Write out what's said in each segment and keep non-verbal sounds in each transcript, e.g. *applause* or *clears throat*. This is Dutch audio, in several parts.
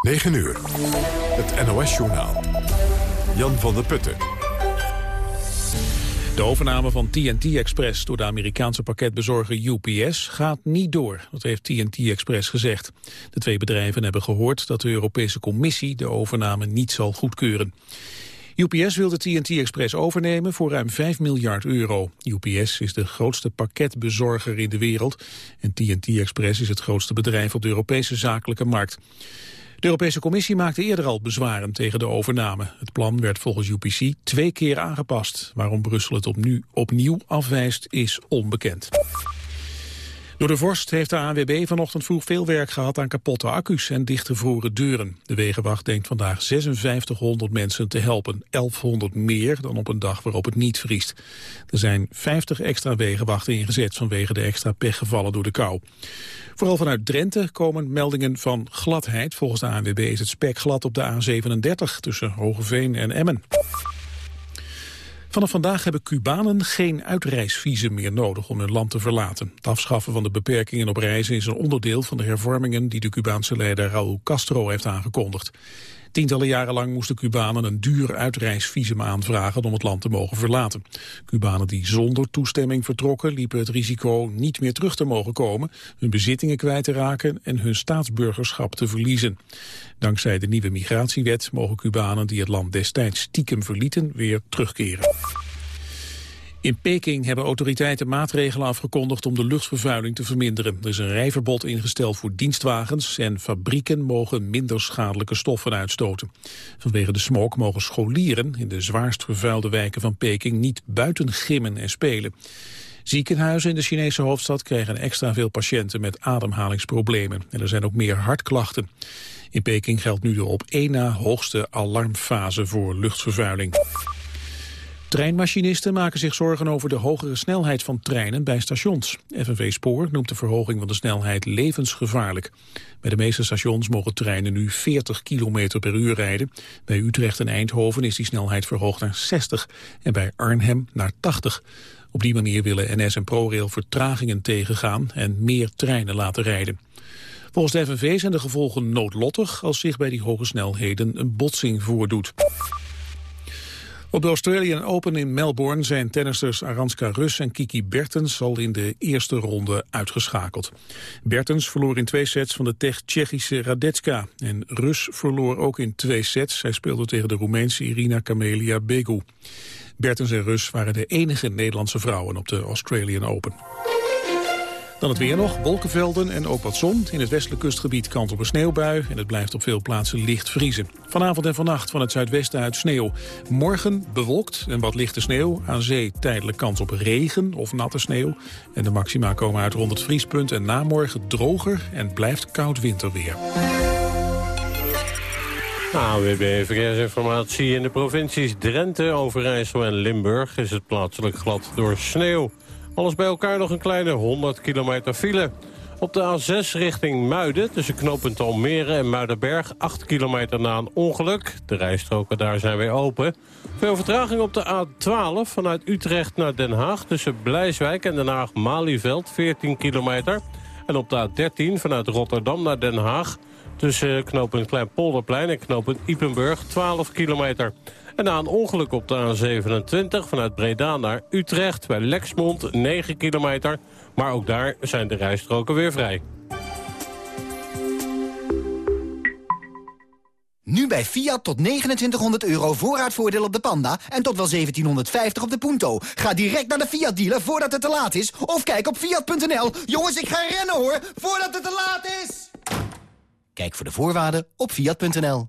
9 uur. Het NOS-journaal. Jan van der Putten. De overname van TNT Express door de Amerikaanse pakketbezorger UPS gaat niet door, dat heeft TNT Express gezegd. De twee bedrijven hebben gehoord dat de Europese Commissie de overname niet zal goedkeuren. UPS wil de TNT Express overnemen voor ruim 5 miljard euro. UPS is de grootste pakketbezorger in de wereld en TNT Express is het grootste bedrijf op de Europese zakelijke markt. De Europese Commissie maakte eerder al bezwaren tegen de overname. Het plan werd volgens UPC twee keer aangepast. Waarom Brussel het opnieuw, opnieuw afwijst is onbekend. Door de vorst heeft de ANWB vanochtend vroeg veel werk gehad aan kapotte accu's en dichtgevroren deuren. De Wegenwacht denkt vandaag 5600 mensen te helpen, 1100 meer dan op een dag waarop het niet vriest. Er zijn 50 extra wegenwachten ingezet vanwege de extra pechgevallen door de kou. Vooral vanuit Drenthe komen meldingen van gladheid. Volgens de ANWB is het spek glad op de A37 tussen Hogeveen en Emmen. Vanaf vandaag hebben Cubanen geen uitreisvisum meer nodig om hun land te verlaten. Het afschaffen van de beperkingen op reizen is een onderdeel van de hervormingen die de Cubaanse leider Raúl Castro heeft aangekondigd. Tientallen jaren lang moesten Cubanen een duur uitreisvisum aanvragen om het land te mogen verlaten. Cubanen die zonder toestemming vertrokken liepen het risico niet meer terug te mogen komen, hun bezittingen kwijt te raken en hun staatsburgerschap te verliezen. Dankzij de nieuwe migratiewet mogen Cubanen die het land destijds stiekem verlieten weer terugkeren. In Peking hebben autoriteiten maatregelen afgekondigd om de luchtvervuiling te verminderen. Er is een rijverbod ingesteld voor dienstwagens en fabrieken mogen minder schadelijke stoffen uitstoten. Vanwege de smog mogen scholieren in de zwaarst vervuilde wijken van Peking niet buiten gimmen en spelen. Ziekenhuizen in de Chinese hoofdstad krijgen extra veel patiënten met ademhalingsproblemen. En er zijn ook meer hartklachten. In Peking geldt nu de op één na hoogste alarmfase voor luchtvervuiling. Treinmachinisten maken zich zorgen over de hogere snelheid van treinen bij stations. FNV Spoor noemt de verhoging van de snelheid levensgevaarlijk. Bij de meeste stations mogen treinen nu 40 km per uur rijden. Bij Utrecht en Eindhoven is die snelheid verhoogd naar 60 en bij Arnhem naar 80. Op die manier willen NS en ProRail vertragingen tegengaan en meer treinen laten rijden. Volgens de FNV zijn de gevolgen noodlottig als zich bij die hoge snelheden een botsing voordoet. Op de Australian Open in Melbourne zijn tennisters Aranska Rus en Kiki Bertens al in de eerste ronde uitgeschakeld. Bertens verloor in twee sets van de Tsjechische Radetska. En Rus verloor ook in twee sets. Hij speelde tegen de Roemeense Irina Camelia Begu. Bertens en Rus waren de enige Nederlandse vrouwen op de Australian Open. Dan het weer nog, wolkenvelden en ook wat zon. In het westelijk kustgebied kant op een sneeuwbui... en het blijft op veel plaatsen licht vriezen. Vanavond en vannacht van het zuidwesten uit sneeuw. Morgen bewolkt en wat lichte sneeuw. Aan zee tijdelijk kans op regen of natte sneeuw. En de maxima komen uit rond het vriespunt. En namorgen droger en blijft koud winterweer. AWB Verkeersinformatie in de provincies Drenthe, Overijssel en Limburg... is het plaatselijk glad door sneeuw. Alles bij elkaar nog een kleine 100 kilometer file. Op de A6 richting Muiden, tussen knooppunt Almere en Muidenberg... 8 kilometer na een ongeluk. De rijstroken daar zijn weer open. Veel vertraging op de A12 vanuit Utrecht naar Den Haag... tussen Blijswijk en Den Haag-Malieveld, 14 kilometer. En op de A13 vanuit Rotterdam naar Den Haag... tussen knooppunt Kleinpolderplein en knooppunt Ipenburg, 12 kilometer. En na een ongeluk op de A27 vanuit Breda naar Utrecht... bij Lexmond, 9 kilometer. Maar ook daar zijn de rijstroken weer vrij. Nu bij Fiat tot 2900 euro voorraadvoordeel op de Panda... en tot wel 1750 op de Punto. Ga direct naar de Fiat-dealer voordat het te laat is... of kijk op Fiat.nl. Jongens, ik ga rennen hoor, voordat het te laat is! Kijk voor de voorwaarden op Fiat.nl.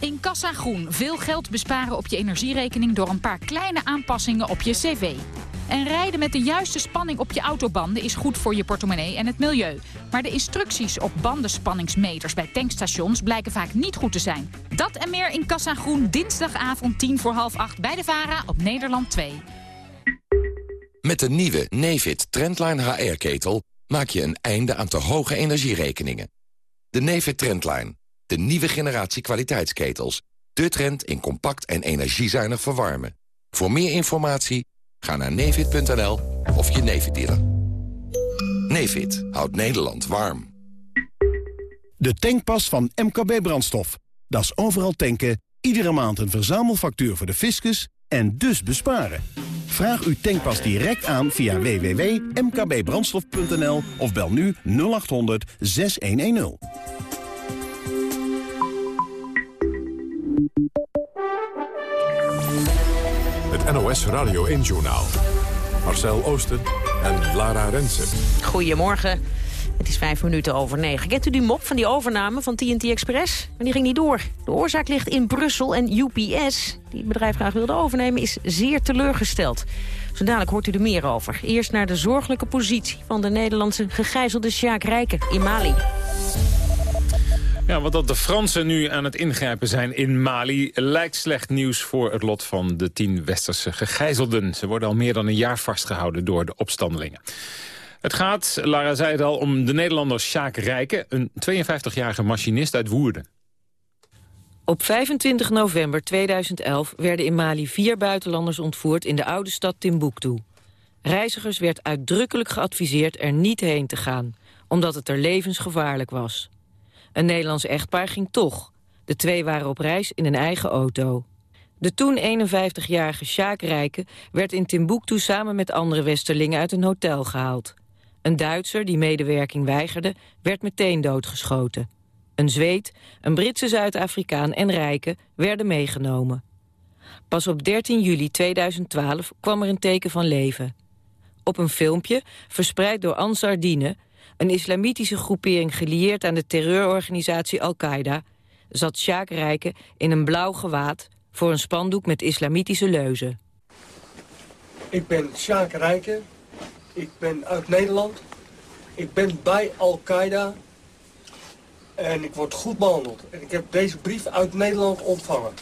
In Kassa Groen veel geld besparen op je energierekening door een paar kleine aanpassingen op je cv. En rijden met de juiste spanning op je autobanden is goed voor je portemonnee en het milieu. Maar de instructies op bandenspanningsmeters bij tankstations blijken vaak niet goed te zijn. Dat en meer in Kassa Groen dinsdagavond 10 voor half 8 bij de VARA op Nederland 2. Met de nieuwe Nefit Trendline HR-ketel maak je een einde aan te hoge energierekeningen. De Nefit Trendline, de nieuwe generatie kwaliteitsketels De trend in compact en energiezuinig verwarmen. Voor meer informatie ga naar nevid.nl of je Nevid dealer. Nevid houdt Nederland warm. De tankpas van MKB Brandstof. Dat is overal tanken, iedere maand een verzamelfactuur voor de fiscus en dus besparen. Vraag uw tankpas direct aan via www.mkbbrandstof.nl of bel nu 0800 6110. NOS Radio 1-journaal. Marcel Oosten en Lara Rensen. Goedemorgen. Het is vijf minuten over negen. Kent u die mop van die overname van TNT Express? Maar die ging niet door. De oorzaak ligt in Brussel en UPS, die het bedrijf graag wilde overnemen, is zeer teleurgesteld. Zo dadelijk hoort u er meer over. Eerst naar de zorgelijke positie van de Nederlandse gegijzelde Sjaak Rijken in Mali. Ja, want dat de Fransen nu aan het ingrijpen zijn in Mali... lijkt slecht nieuws voor het lot van de tien westerse gegijzelden. Ze worden al meer dan een jaar vastgehouden door de opstandelingen. Het gaat, Lara zei het al, om de Nederlander Sjaak Rijken... een 52-jarige machinist uit Woerden. Op 25 november 2011 werden in Mali vier buitenlanders ontvoerd... in de oude stad Timbuktu. Reizigers werd uitdrukkelijk geadviseerd er niet heen te gaan... omdat het er levensgevaarlijk was. Een Nederlands echtpaar ging toch. De twee waren op reis in een eigen auto. De toen 51-jarige Sjaak Rijken werd in Timbuktu samen met andere westerlingen uit een hotel gehaald. Een Duitser die medewerking weigerde, werd meteen doodgeschoten. Een Zweed, een Britse Zuid-Afrikaan en Rijken werden meegenomen. Pas op 13 juli 2012 kwam er een teken van leven. Op een filmpje, verspreid door Ansar Dine een islamitische groepering gelieerd aan de terreurorganisatie Al-Qaeda, zat Sjaak Rijken in een blauw gewaad voor een spandoek met islamitische leuzen. Ik ben Sjaak Rijken, ik ben uit Nederland, ik ben bij Al-Qaeda en ik word goed behandeld. En ik heb deze brief uit Nederland ontvangen.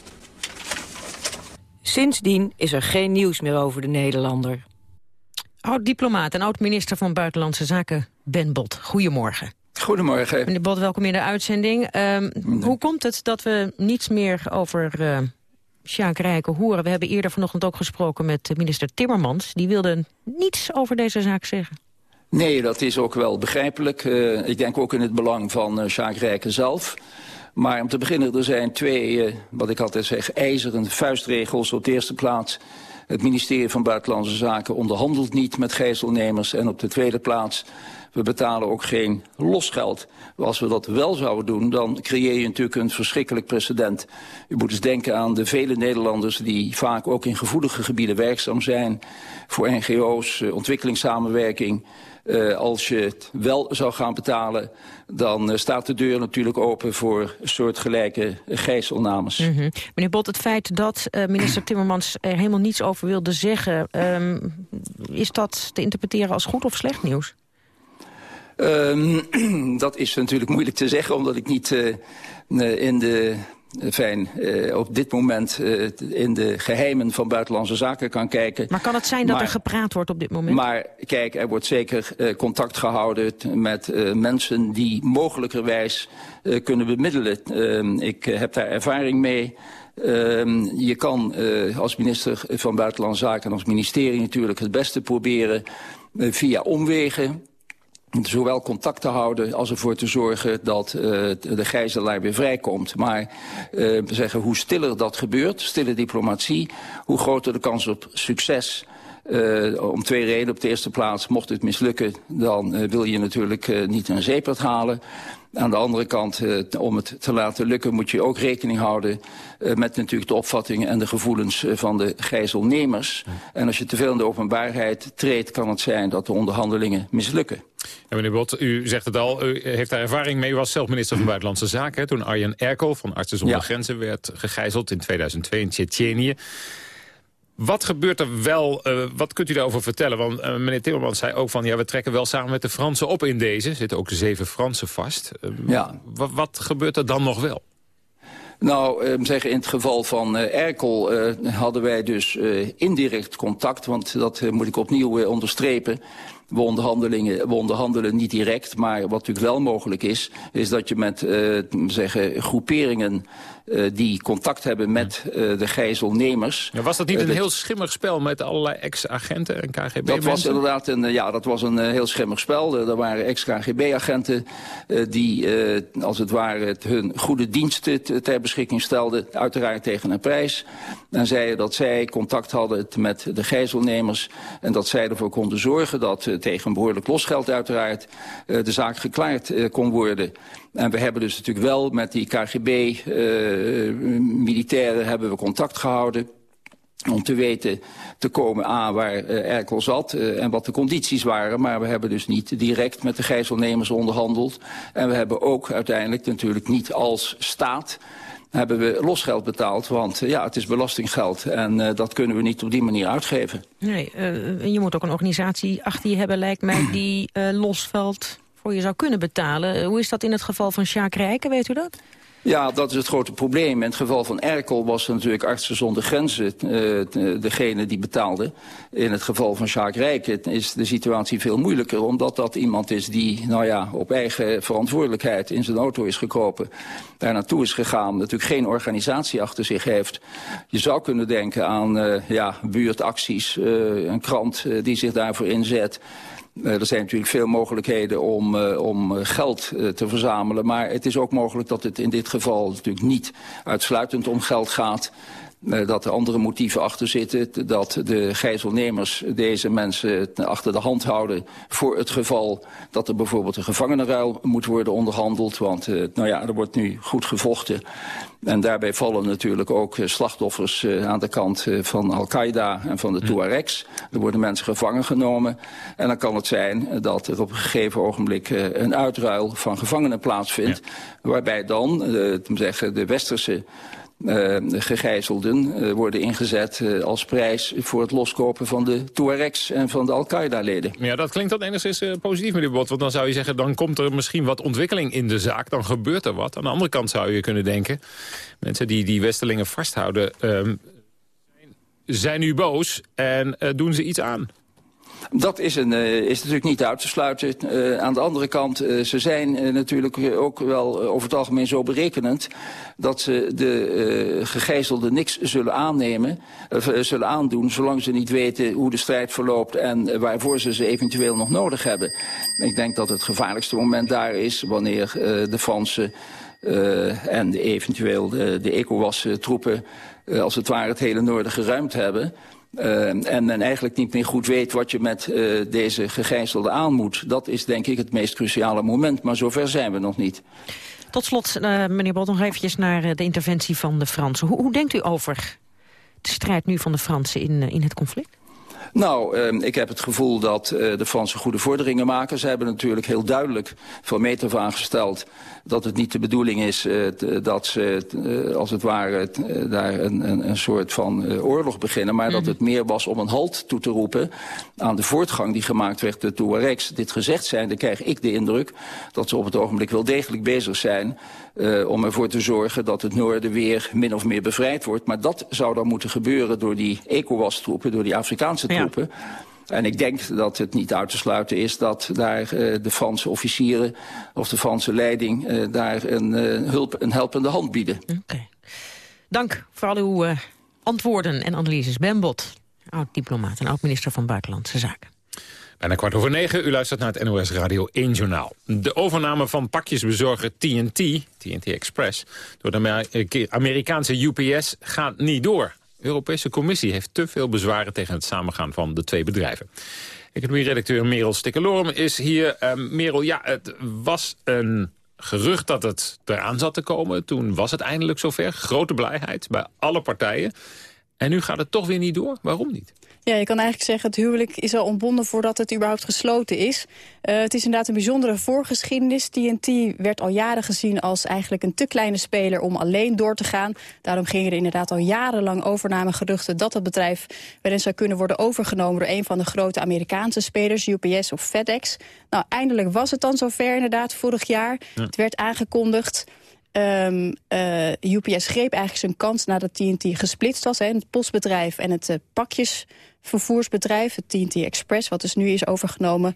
Sindsdien is er geen nieuws meer over de Nederlander. Oud-diplomaat en oud-minister van Buitenlandse Zaken Ben Bot. Goedemorgen. Goedemorgen. Meneer Bot, welkom in de uitzending. Um, hoe komt het dat we niets meer over uh, Sjaak Rijken horen? We hebben eerder vanochtend ook gesproken met minister Timmermans. Die wilde niets over deze zaak zeggen. Nee, dat is ook wel begrijpelijk. Uh, ik denk ook in het belang van uh, Sjaak Rijken zelf. Maar om te beginnen, er zijn twee, uh, wat ik altijd zeg, ijzeren vuistregels. Op de eerste plaats het ministerie van Buitenlandse Zaken onderhandelt niet met gijzelnemers. En op de tweede plaats, we betalen ook geen losgeld. Als we dat wel zouden doen, dan creëer je natuurlijk een verschrikkelijk precedent. U moet eens denken aan de vele Nederlanders die vaak ook in gevoelige gebieden werkzaam zijn. Voor NGO's, eh, ontwikkelingssamenwerking. Uh, als je het wel zou gaan betalen, dan uh, staat de deur natuurlijk open voor soortgelijke gijzelnames. -hmm. Meneer Bot, het feit dat uh, minister Timmermans er helemaal niets over wilde zeggen... Um, is dat te interpreteren als goed of slecht nieuws? Um, *clears throat* dat is natuurlijk moeilijk te zeggen, omdat ik niet in de fijn uh, op dit moment uh, in de geheimen van buitenlandse zaken kan kijken. Maar kan het zijn dat maar, er gepraat wordt op dit moment? Maar kijk, er wordt zeker uh, contact gehouden met mensen die mogelijkerwijs kunnen bemiddelen. Ehm, ik heb daar ervaring mee. Ehm, je kan als minister van Buitenlandse Zaken en als ministerie natuurlijk het beste proberen via omwegen zowel contact te houden als ervoor te zorgen dat uh, de gijzelaar weer vrijkomt. Maar uh, zeggen, hoe stiller dat gebeurt, stille diplomatie, hoe groter de kans op succes. Uh, om twee redenen. Op de eerste plaats, mocht het mislukken, dan wil je natuurlijk niet een zeepert halen. Aan de andere kant, uh, om het te laten lukken, moet je ook rekening houden uh, met natuurlijk de opvattingen en de gevoelens uh, van de gijzelnemers. En als je te veel in de openbaarheid treedt, kan het zijn dat de onderhandelingen mislukken. Ja, meneer Bot, u zegt het al, u heeft daar ervaring mee. U was zelf minister van Buitenlandse Zaken. Hè, toen Arjen Erkel van Artsen zonder ja. Grenzen werd gegijzeld in 2002 in Tsjetsjenië. Wat gebeurt er wel, uh, wat kunt u daarover vertellen? Want uh, meneer Timmermans zei ook van, ja, we trekken wel samen met de Fransen op in deze. Er zitten ook zeven Fransen vast. Uh, ja. Wat gebeurt er dan nog wel? Nou, zeggen in het geval van Erkel hadden wij dus indirect contact. Want dat moet ik opnieuw onderstrepen. We, onderhandelingen, we onderhandelen niet direct, maar wat natuurlijk wel mogelijk is... is dat je met zeggen, groeperingen uh, die contact hebben met uh, de gijzelnemers... Ja, was dat niet een heel schimmig spel met allerlei ex-agenten en KGB-mensen? Dat was inderdaad een, ja, dat was een heel schimmig spel. Er waren ex-KGB-agenten die, als het ware, hun goede diensten ter beschikking stelden. Uiteraard tegen een prijs. En zeiden dat zij contact hadden met de gijzelnemers... en dat zij ervoor konden zorgen dat tegen behoorlijk losgeld uiteraard... de zaak geklaard kon worden. En we hebben dus natuurlijk wel met die KGB-militairen hebben we contact gehouden om te weten te komen aan waar uh, Erkel zat uh, en wat de condities waren. Maar we hebben dus niet direct met de gijzelnemers onderhandeld. En we hebben ook uiteindelijk natuurlijk niet als staat hebben we losgeld betaald. Want ja, het is belastinggeld en dat kunnen we niet op die manier uitgeven. Nee, je moet ook een organisatie achter je hebben, lijkt mij, die losgeld je zou kunnen betalen. Hoe is dat in het geval van Sjaak Rijken, weet u dat? Ja, dat is het grote probleem. In het geval van Erkel was natuurlijk Artsen zonder Grenzen uh, degene die betaalde. In het geval van Sjaak Rijken is de situatie veel moeilijker... omdat dat iemand is die nou ja, op eigen verantwoordelijkheid in zijn auto is gekropen... daar naartoe is gegaan, natuurlijk geen organisatie achter zich heeft. Je zou kunnen denken aan ja, buurtacties, een krant die zich daarvoor inzet... Uh, er zijn natuurlijk veel mogelijkheden om, uh, om geld uh, te verzamelen. Maar het is ook mogelijk dat het in dit geval natuurlijk niet uitsluitend om geld gaat. Dat er andere motieven achter zitten. Dat de gijzelnemers deze mensen achter de hand houden... voor het geval dat er bijvoorbeeld een gevangenenruil moet worden onderhandeld. Want nou ja, er wordt nu goed gevochten. En daarbij vallen natuurlijk ook slachtoffers uh, aan de kant van Al-Qaeda en van de Tuaregs. Er worden mensen gevangen genomen. En dan kan het zijn dat er op een gegeven ogenblik een uitruil van gevangenen plaatsvindt. Ja. Waarbij dan zeggen, de westerse uh, gegijzelden uh, worden ingezet uh, als prijs voor het loskopen van de Tuaregs en van de Al-Qaeda-leden. Ja, dat klinkt dan enigszins positief, meneer Bot. Want dan zou je zeggen, dan komt er misschien wat ontwikkeling in de zaak. Dan gebeurt er wat. Aan de andere kant zou je kunnen denken... mensen die die Westelingen vasthouden... Ehm, zijn nu boos en doen ze iets aan. Dat is, een, uh, is natuurlijk niet uit te sluiten. Uh, aan de andere kant, uh, ze zijn natuurlijk ook wel over het algemeen zo berekenend... dat ze de gegijzelden niks zullen aannemen, zullen aandoen... zolang ze niet weten hoe de strijd verloopt en waarvoor ze ze eventueel nog nodig hebben. Ik denk dat het gevaarlijkste moment daar is wanneer de Fransen... en de, eventueel de, de ECOWAS-troepen als het ware het hele noorden geruimd hebben... Uh, en men eigenlijk niet meer goed weet wat je met uh, deze gegijzelden aan moet. Dat is denk ik het meest cruciale moment, maar zover zijn we nog niet. Tot slot, uh, meneer Bot, nog eventjes naar de interventie van de Fransen. Hoe, hoe, denkt u over de strijd nu van de Fransen in, in het conflict? Nou, uh, ik heb het gevoel dat uh, de Fransen goede vorderingen maken. Ze hebben natuurlijk heel duidelijk van meter van aangesteld dat het niet de bedoeling is uh, dat ze, als het ware, daar een, een, een, soort van oorlog beginnen. Maar mm -hmm. dat het meer was om een halt toe te roepen aan de voortgang die gemaakt werd door Tuaregs. Dit gezegd zijn, dan krijg ik de indruk dat ze op het ogenblik wel degelijk bezig zijn uh, om ervoor te zorgen dat het noorden weer min of meer bevrijd wordt. Maar dat zou dan moeten gebeuren door die ECOWAS-troepen, door die Afrikaanse troepen. Ja. En ik denk dat het niet uit te sluiten is dat daar uh, de Franse officieren of de Franse leiding uh, daar een, uh, hulp, een helpende hand bieden. Oké. Okay. Dank voor al uw antwoorden en analyses. Ben Bot, oud-diplomaat en oud-minister van Buitenlandse Zaken. Bijna kwart over negen, u luistert naar het NOS Radio 1 Journaal. De overname van pakjesbezorger TNT, TNT Express... door de Amerikaanse UPS gaat niet door. De Europese Commissie heeft te veel bezwaren tegen het samengaan van de twee bedrijven. Economie-redacteur Merel Stikkelorum is hier. Uh, Merel, ja, het was een gerucht dat het eraan zat te komen. Toen was het eindelijk zover. Grote blijheid bij alle partijen. En nu gaat het toch weer niet door. Waarom niet? Ja, je kan eigenlijk zeggen, het huwelijk is al ontbonden voordat het überhaupt gesloten is. Uh, het is inderdaad een bijzondere voorgeschiedenis. TNT werd al jaren gezien als eigenlijk een te kleine speler om alleen door te gaan. Daarom gingen er inderdaad al jarenlang overnamegeruchten dat het bedrijf waarin zou kunnen worden overgenomen door een van de grote Amerikaanse spelers, UPS of FedEx. Nou, eindelijk was het dan zover inderdaad vorig jaar. Ja. Het werd aangekondigd. Um, uh, UPS greep eigenlijk zijn kans nadat TNT gesplitst was. Hè, het postbedrijf en het uh, pakjesvervoersbedrijf, het TNT Express... wat dus nu is overgenomen.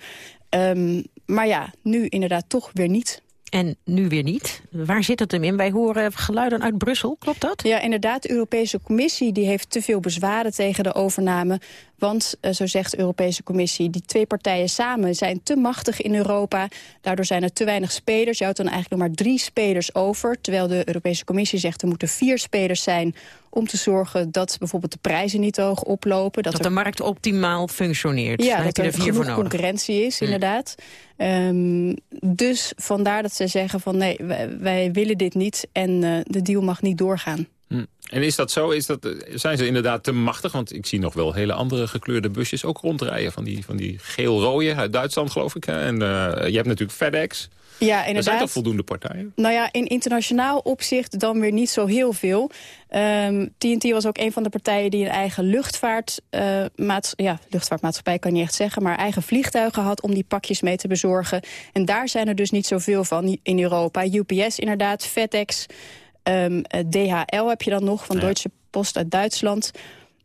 Um, maar ja, nu inderdaad toch weer niet. En nu weer niet. Waar zit het hem in? Wij horen geluiden uit Brussel, klopt dat? Ja, inderdaad. De Europese Commissie die heeft te veel bezwaren tegen de overname. Want, uh, zo zegt de Europese Commissie, die twee partijen samen zijn te machtig in Europa. Daardoor zijn er te weinig spelers. Je houdt dan eigenlijk nog maar drie spelers over. Terwijl de Europese Commissie zegt er moeten vier spelers zijn om te zorgen dat bijvoorbeeld de prijzen niet hoog oplopen. Dat, dat de markt optimaal functioneert. Ja, dat er, er genoeg voor concurrentie is, Hmm. inderdaad. Um, dus vandaar dat ze zeggen van nee, wij, wij willen dit niet en uh, de deal mag niet doorgaan. Hm. En is dat zo? Is dat, zijn ze inderdaad te machtig? Want ik zie nog wel hele andere gekleurde busjes ook rondrijden. Van die, van die geel-rode uit Duitsland, geloof ik. Hè? En uh, je hebt natuurlijk FedEx. Ja, inderdaad. Er zijn toch voldoende partijen? Nou ja, in internationaal opzicht dan weer niet zo heel veel. Um, TNT was ook een van de partijen die een eigen luchtvaart, uh, ja, luchtvaartmaatschappij kan je niet echt zeggen, maar eigen vliegtuigen had om die pakjes mee te bezorgen. En daar zijn er dus niet zoveel van in Europa. UPS inderdaad, FedEx, um, DHL heb je dan nog van ja. Deutsche Post uit Duitsland.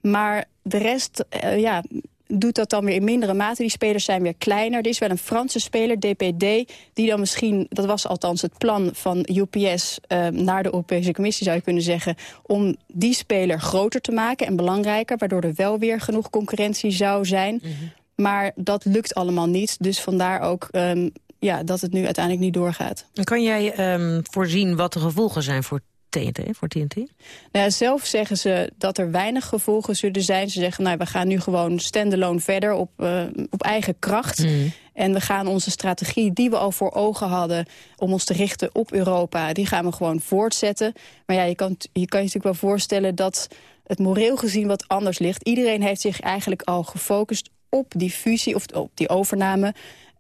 Maar de rest, uh, ja, doet dat dan weer in mindere mate. Die spelers zijn weer kleiner. Er is wel een Franse speler, DPD, die dan misschien... dat was althans het plan van UPS uh, naar de Europese Commissie, zou je kunnen zeggen... om die speler groter te maken en belangrijker... waardoor er wel weer genoeg concurrentie zou zijn. Mm -hmm. Maar dat lukt allemaal niet. Dus vandaar ook um, ja, dat het nu uiteindelijk niet doorgaat. Kan jij um, voorzien wat de gevolgen zijn voor TNT, voor TNT? Nou ja, zelf zeggen ze dat er weinig gevolgen zullen zijn. Ze zeggen, nou, we gaan nu gewoon standalone verder op, uh, op eigen kracht. Mm. En we gaan onze strategie die we al voor ogen hadden... om ons te richten op Europa, die gaan we gewoon voortzetten. Maar ja, je kan je, kan je natuurlijk wel voorstellen dat het moreel gezien wat anders ligt. Iedereen heeft zich eigenlijk al gefocust op die fusie of op die overname...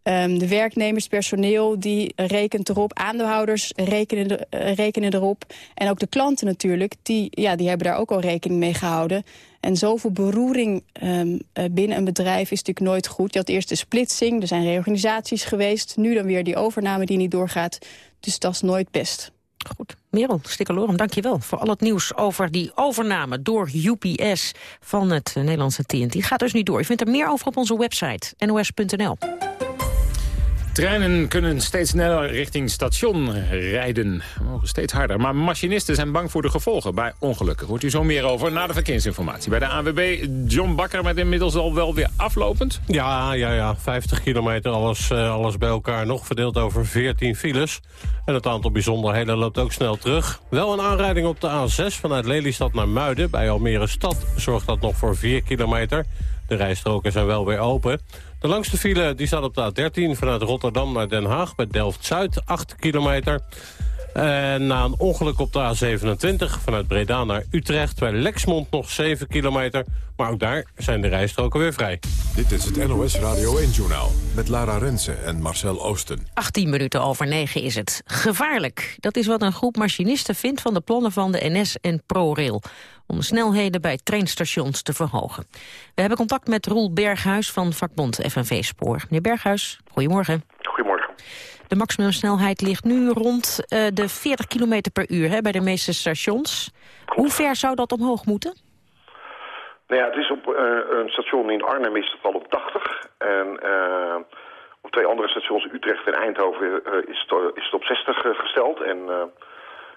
Um, de werknemers, personeel, die rekent erop. Aandeelhouders rekenen, de, uh, rekenen erop. En ook de klanten natuurlijk, die, ja, die hebben daar ook al rekening mee gehouden. En zoveel beroering um, uh, binnen een bedrijf is natuurlijk nooit goed. Je had eerst de splitsing, er zijn reorganisaties geweest. Nu dan weer die overname die niet doorgaat. Dus dat is nooit best. Goed. Merel Stikkelorum, dank je wel voor al het nieuws over die overname door UPS van het Nederlandse TNT. Gaat dus niet door. Je vindt er meer over op onze website nos.nl. Treinen kunnen steeds sneller richting station rijden. Mogen steeds harder. Maar machinisten zijn bang voor de gevolgen bij ongelukken. Hoort u zo meer over na de verkeersinformatie. Bij de ANWB John Bakker met inmiddels al wel weer aflopend. Ja, ja, ja. 50 kilometer, alles, uh, alles bij elkaar nog. Verdeeld over 14 files. En het aantal bijzonderheden loopt ook snel terug. Wel een aanrijding op de A6 vanuit Lelystad naar Muiden. Bij Almere Stad zorgt dat nog voor 4 kilometer. De rijstroken zijn wel weer open. De langste file die staat op de A13 vanuit Rotterdam naar Den Haag... bij Delft-Zuid, 8 kilometer. En na een ongeluk op de A27 vanuit Breda naar Utrecht... bij Lexmond nog 7 kilometer. Maar ook daar zijn de rijstroken weer vrij. Dit is het NOS Radio 1-journaal met Lara Rensen en Marcel Oosten. 18 minuten over 9 is het. Gevaarlijk. Dat is wat een groep machinisten vindt van de plannen van de NS en ProRail om snelheden bij treinstations te verhogen. We hebben contact met Roel Berghuis van vakbond FNV Spoor. Meneer Berghuis, goedemorgen. Goedemorgen. De maximumsnelheid ligt nu rond uh, de 40 km per uur hè, bij de meeste stations. Hoe ver zou dat omhoog moeten? Nou ja, het is op uh, een station in Arnhem is het al op 80. En uh, op twee andere stations, Utrecht en Eindhoven, is het, is het op 60 gesteld. En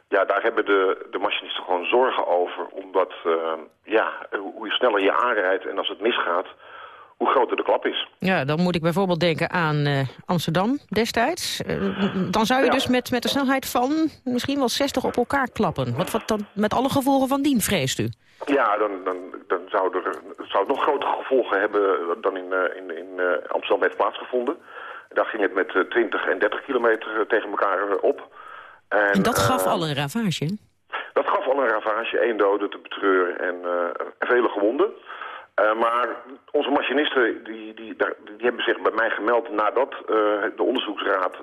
ja, daar hebben de, de machinisten gewoon zorgen over. Omdat, ja, hoe je sneller je aanrijdt en als het misgaat, hoe groter de klap is. Ja, dan moet ik bijvoorbeeld denken aan uh, Amsterdam destijds. Uh, dan zou je ja. dus met, met de snelheid van misschien wel 60 op elkaar klappen. Wat, wat dan met alle gevolgen van dien, vreest u? Ja, dan, dan, dan zou, er, zou het nog grotere gevolgen hebben dan in, in, in Amsterdam heeft plaatsgevonden. Daar ging het met 20 en 30 kilometer tegen elkaar op. En, en dat gaf al een ravage? Dat gaf al een ravage, één dode te betreuren en, en vele gewonden. Uh, maar onze machinisten die, die, die hebben zich bij mij gemeld nadat de onderzoeksraad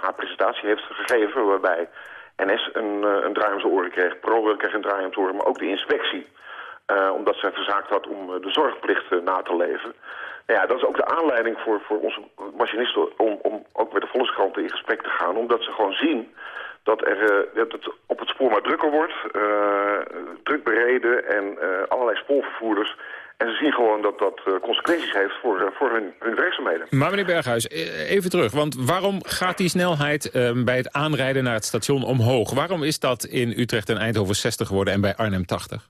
haar presentatie heeft gegeven... waarbij NS een, een draai om zijn oren kreeg, ProRail kreeg een draai om oren... maar ook de inspectie, omdat zij verzaakt had om de zorgplicht na te leven... Nou ja, dat is ook de aanleiding voor, voor onze machinisten om, om ook met de Volkskrant in gesprek te gaan. Omdat ze gewoon zien dat, er, dat het op het spoor maar drukker wordt, druk bereden en allerlei spoorvervoerders en ze zien gewoon dat dat uh, consequenties heeft voor, uh, voor hun, hun werkzaamheden. Maar meneer Berghuis, e-, even terug. Want waarom gaat die snelheid uh, bij het aanrijden naar het station omhoog? Waarom is dat in Utrecht en Eindhoven 60 geworden en bij Arnhem 80?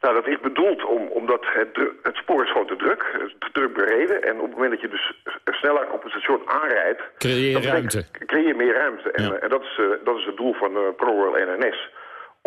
Nou, dat is bedoeld om, omdat het, het spoor is gewoon te druk. te druk bereden. En op het moment dat je dus sneller op het station aanrijdt... Creëer je ruimte. Creëer je meer ruimte. En, ja. en dat, is, dat is het doel van ProRail en NS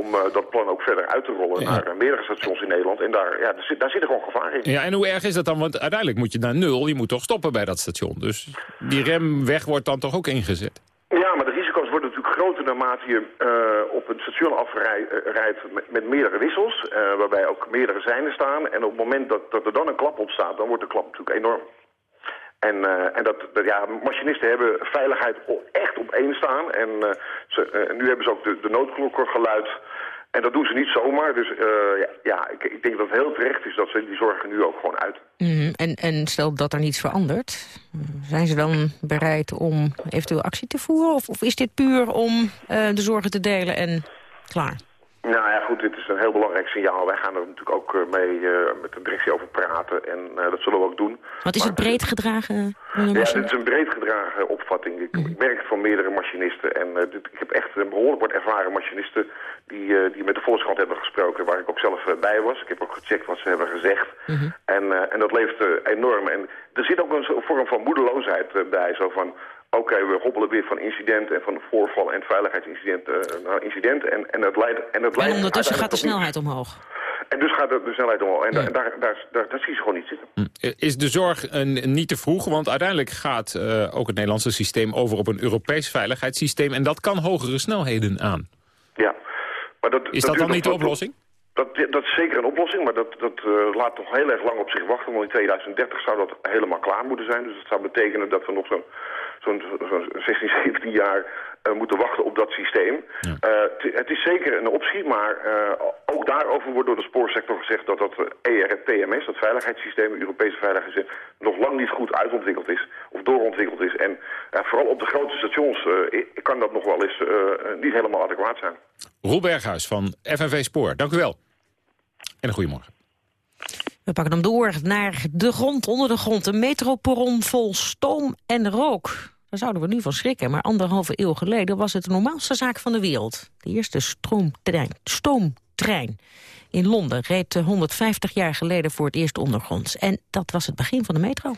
om uh, dat plan ook verder uit te rollen naar uh, meerdere stations in Nederland. En daar, ja, daar, zit, daar zit er gewoon gevaar in. Ja, en hoe erg is dat dan? Want uiteindelijk moet je naar nul, je moet toch stoppen bij dat station. Dus die remweg wordt dan toch ook ingezet? Ja, maar de risico's worden natuurlijk groter naarmate je uh, op een station afrijdt met, met, meerdere wissels. waarbij ook meerdere zijnen staan. En op het moment dat, dat er dan een klap op staat, dan wordt de klap natuurlijk enorm. En, en dat, dat, ja, machinisten hebben veiligheid echt staan. En uh, ze, uh, nu hebben ze ook de, de noodklokken geluid. En dat doen ze niet zomaar. Dus ja, ja ik, ik, denk dat het heel terecht is dat ze die zorgen nu ook gewoon uit. -hmm. en, en stel dat er niets verandert, zijn ze dan bereid om eventueel actie te voeren? Of, of is dit puur om de zorgen te delen en klaar? Nou ja, goed, dit is een heel belangrijk signaal. Wij gaan er natuurlijk ook mee uh, met de directie over praten en uh, dat zullen we ook doen. Wat is het breed gedragen? Ja, dit is een breed gedragen opvatting. Ik, mm. ik merk het van meerdere machinisten en uh, dit, ik heb echt een behoorlijk wat ervaren machinisten die, die met de Volkskrant hebben gesproken, waar ik ook zelf bij was. Ik heb ook gecheckt wat ze hebben gezegd mm -hmm. en, en dat leeft enorm. En er zit ook een vorm van moedeloosheid bij, zo van oké, we hobbelen weer van incidenten en van voorvallen en veiligheidsincidenten uh, naar incidenten. En, en, dat leidt, en, dat leidt en ondertussen gaat de snelheid omhoog. En dus gaat de, de snelheid omhoog. En ja. daar, daar, daar, daar, zie je gewoon niet zitten. Is de zorg uh, niet te vroeg? Want uiteindelijk gaat uh, ook het Nederlandse systeem over op een Europees veiligheidssysteem. En dat kan hogere snelheden aan. Ja. Maar dat, is dat, dat dan niet de oplossing? Dat, dat is zeker een oplossing, maar dat, dat uh, laat nog heel erg lang op zich wachten. Want in 2030 zou dat helemaal klaar moeten zijn. Dus dat zou betekenen dat we nog zo'n zo'n zo 16, 17 jaar uh, moeten wachten op dat systeem. Ja. Uh, het is zeker een optie, maar uh, ook daarover wordt door de spoorsector gezegd dat dat ERTMS, dat veiligheidssysteem, Europese veiligheidssysteem, nog lang niet goed uitontwikkeld is of doorontwikkeld is. En vooral op de grote stations kan dat nog wel eens niet helemaal adequaat zijn. Roel Berghuis van FNV Spoor, dank u wel. En een goedemorgen. We pakken hem door naar de grond, onder de grond. Een metroporon vol stoom en rook. Daar zouden we nu van schrikken, maar anderhalve eeuw geleden... was het de normaalste zaak van de wereld. De eerste stroomtrein, stoomtrein in Londen reed 150 jaar geleden voor het eerst ondergronds. En dat was het begin van de metro.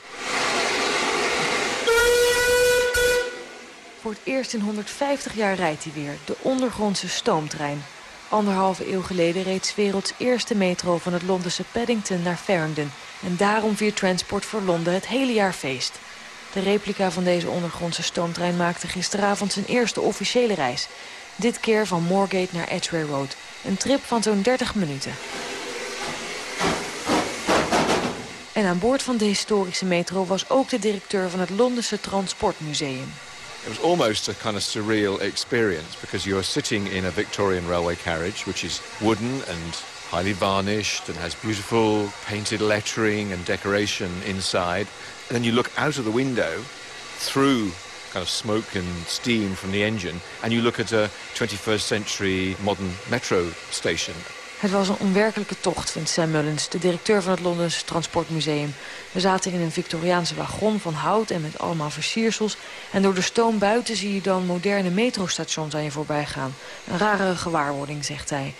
Voor het eerst in 150 jaar rijdt hij weer, de ondergrondse stoomtrein. Anderhalve eeuw geleden reed werelds eerste metro van het Londense Paddington naar Farringdon. En daarom viert Transport voor Londen het hele jaar feest. De replica van deze ondergrondse stoomtrein maakte gisteravond zijn eerste officiële reis. Dit keer van Moorgate naar Edgware Road. Een trip van zo'n 30 minuten. En aan boord van de historische metro was ook de directeur van het Londense Transportmuseum. It was almost a kind of surreal experience because you're sitting in a Victorian railway carriage, which is wooden and highly varnished and has beautiful painted lettering and decoration inside. And then you look out of the window through kind of smoke and steam from the engine and you look at a 21st century modern metro station Het was een onwerkelijke tocht, vindt Sam Mullins, de directeur van het Londense Transportmuseum. We zaten in een Victoriaanse wagon van hout en met allemaal versiersels. En door de stoom buiten zie je dan moderne metrostations aan je voorbij gaan. Een rare gewaarwording, zegt hij.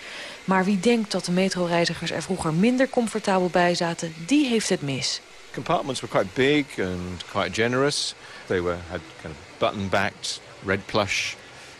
Maar wie denkt dat de metroreizigers er vroeger minder comfortabel bij zaten, die heeft het mis. Compartments were quite big and quite generous. They were had kind of button-backed, red plush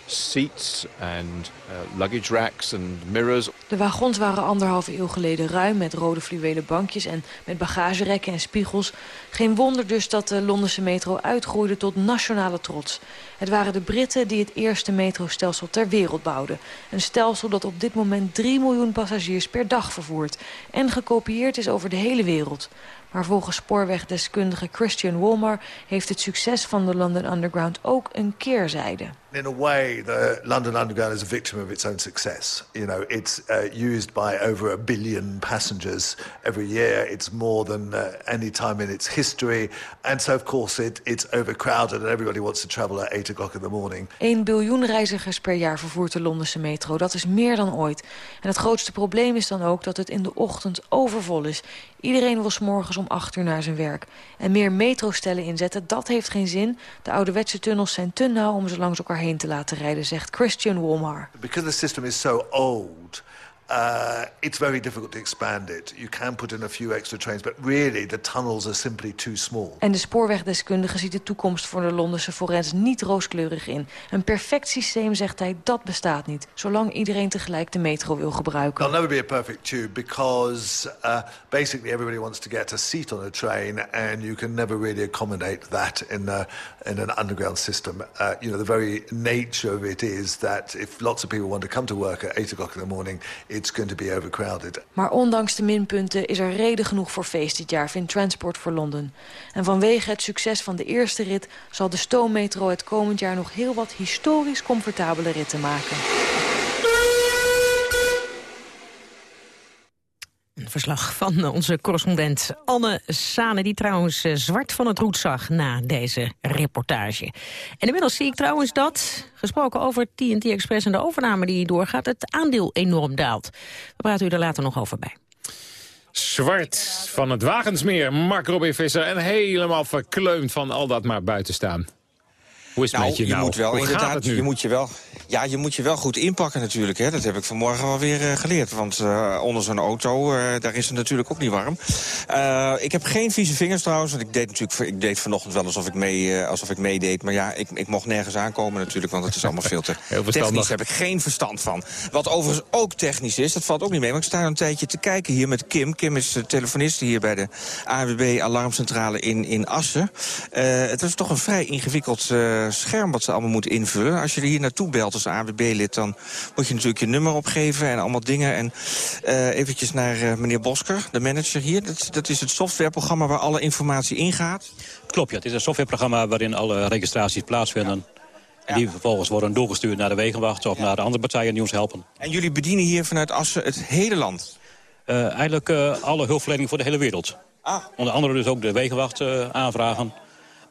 seats and uh, luggage racks and mirrors. De wagons waren anderhalve eeuw geleden ruim met rode fluwelen bankjes en met bagagerekken en spiegels. Geen wonder dus dat de Londense metro uitgroeide tot nationale trots. Het waren de Britten die het eerste metrostelsel ter wereld bouwden. Een stelsel dat op dit moment 3 miljoen passagiers per dag vervoert en gekopieerd is over de hele wereld. Maar volgens spoorwegdeskundige Christian Wolmar heeft het succes van de London Underground ook een keerzijde. In a way, the London Underground is a victim of its own success. You know, it's uh, used by over a billion passengers every year. It's more than uh, any time in its history. And so, of course, it, it's overcrowded and everybody wants to travel at 8 o'clock in the morning. 1 biljoen reizigers per jaar vervoert de Londense metro. Dat is meer dan ooit. En het grootste probleem is dan ook dat het in de ochtend overvol is. Iedereen wil morgens om 8 uur naar zijn werk. En meer metrostellen inzetten, dat heeft geen zin. De ouderwetse tunnels zijn te nauw om ze langs elkaar heen te laten rijden, zegt Christian Wolmar. Because the system is so old, uh, it's very difficult to expand it. You can put in a few extra trains, but really the tunnels are simply too small. En de spoorwegdeskundige ziet de toekomst voor de Londense forens niet rooskleurig in. Een perfect systeem, zegt hij, dat bestaat niet. Zolang iedereen tegelijk de metro wil gebruiken. There'll never be a perfect tube because uh, basically everybody wants to get a seat on a train and you can never really accommodate that in, a, in an underground system. Uh, you know, the very nature of it is that if lots of people want to come to work at 8 o'clock in the morning, it's going to be overcrowded. Maar ondanks de minpunten is er reden genoeg voor feest dit jaar, vindt Transport for London. En vanwege het succes van de eerste rit zal de stoommetro het komend jaar nog heel wat historisch comfortabele ritten maken. Verslag van onze correspondent Anne Sane... die trouwens eh, zwart van het roet zag na deze reportage. En inmiddels zie ik trouwens dat, gesproken over TNT Express... en de overname die doorgaat, het aandeel enorm daalt. We praten u er later nog over bij. Zwart van het Wagensmeer, Mark Robin Visser... en helemaal verkleumd van al dat maar buiten staan. Hoe is het nou, met je nou? moet wel Hoe inderdaad, gaat het nu? Je moet je wel, ja, je moet je wel goed inpakken natuurlijk. Hè. Dat heb ik vanmorgen wel weer eh, geleerd. Want eh, onder zo'n auto, eh, daar is het natuurlijk ook niet warm. Ik heb geen vieze vingers trouwens. Want ik deed natuurlijk ik deed vanochtend wel alsof ik, mee, alsof ik meedeed. Maar ja, ik, ik mocht nergens aankomen natuurlijk. Want het is allemaal veel te *laughs* technisch. Heb ik geen verstand van. Wat overigens ook technisch is, dat valt ook niet mee. Want ik sta een tijdje te kijken hier met Kim. Kim is de telefoniste hier bij de AWB Alarmcentrale in, in Assen. Het is toch een vrij ingewikkeld scherm wat ze allemaal moeten invullen. Als je er hier naartoe belt als AWB-lid, dan moet je natuurlijk je nummer opgeven en allemaal dingen. En eh eventjes naar eh, meneer Bosker, de manager hier. Dat, dat is het softwareprogramma waar alle informatie ingaat. Klopt, ja. Het is een softwareprogramma waarin alle registraties plaatsvinden. En die vervolgens worden doorgestuurd naar de wegenwacht of naar de andere partijen die ons helpen. En jullie bedienen hier vanuit Assen het hele land? Eh, eigenlijk alle hulpverlening voor de hele wereld. Ah. Onder andere dus ook de wegenwacht aanvragen.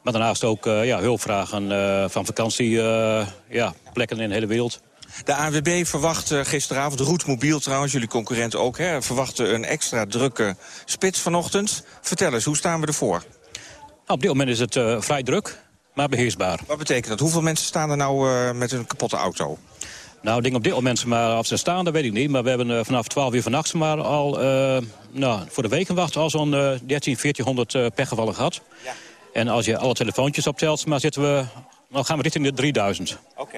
Maar daarnaast ook eh, ja, hulpvragen eh, van vakantie, eh, ja, in de hele wereld. De AWB verwacht gisteravond, Roetmobiel trouwens, jullie concurrent ook... Hè, verwachten een extra drukke spits vanochtend. Vertel eens, hoe staan we ervoor? Nou, op dit moment is het vrij druk, maar beheersbaar. Wat betekent dat? Hoeveel mensen staan er nou met een kapotte auto? Nou, ik denk op dit moment maar of ze staan, dat weet ik niet. Maar we hebben vanaf 12 uur vannacht maar al nou, voor de wekenwacht al zo'n eh 13, 1400 eh, pechgevallen gehad. En als je alle telefoontjes optelt, maar zitten we, nou gaan we richting de 3000. Oké.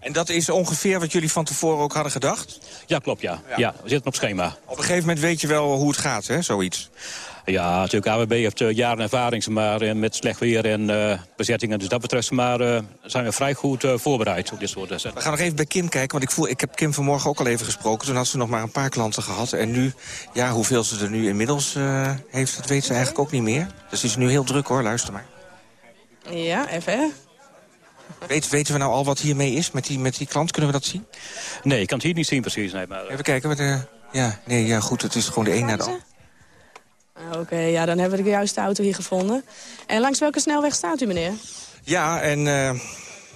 En dat is ongeveer wat jullie van tevoren ook hadden gedacht? Ja, klopt, ja. ja. we zitten op schema. Op een gegeven moment weet je wel hoe het gaat, hè, zoiets? Ja, natuurlijk, AWB heeft eh, jaren ervaring maar, eh, met slecht weer en eh, bezettingen. Dus dat betreft maar, eh, zijn we vrij goed eh, voorbereid op dit soort uh, We gaan nog even bij Kim kijken, want ik, voel, ik heb Kim vanmorgen ook al even gesproken. Toen had ze nog maar een paar klanten gehad. En nu, ja, hoeveel ze er nu inmiddels eh, heeft, dat weet ze eigenlijk ook niet meer. Dus het is nu heel druk hoor, luister maar. Ja, even hè? Weet, weten we nou al wat hiermee is met die, met die klant? Kunnen we dat zien? Nee, ik kan het hier niet zien precies. Nee, maar, Even kijken. Met de, ja, nee, ja, goed, het is gewoon de een naar de ander. Ah, Oké, ja, dan hebben we de juiste auto hier gevonden. En langs welke snelweg staat u, meneer? Ja, en eh,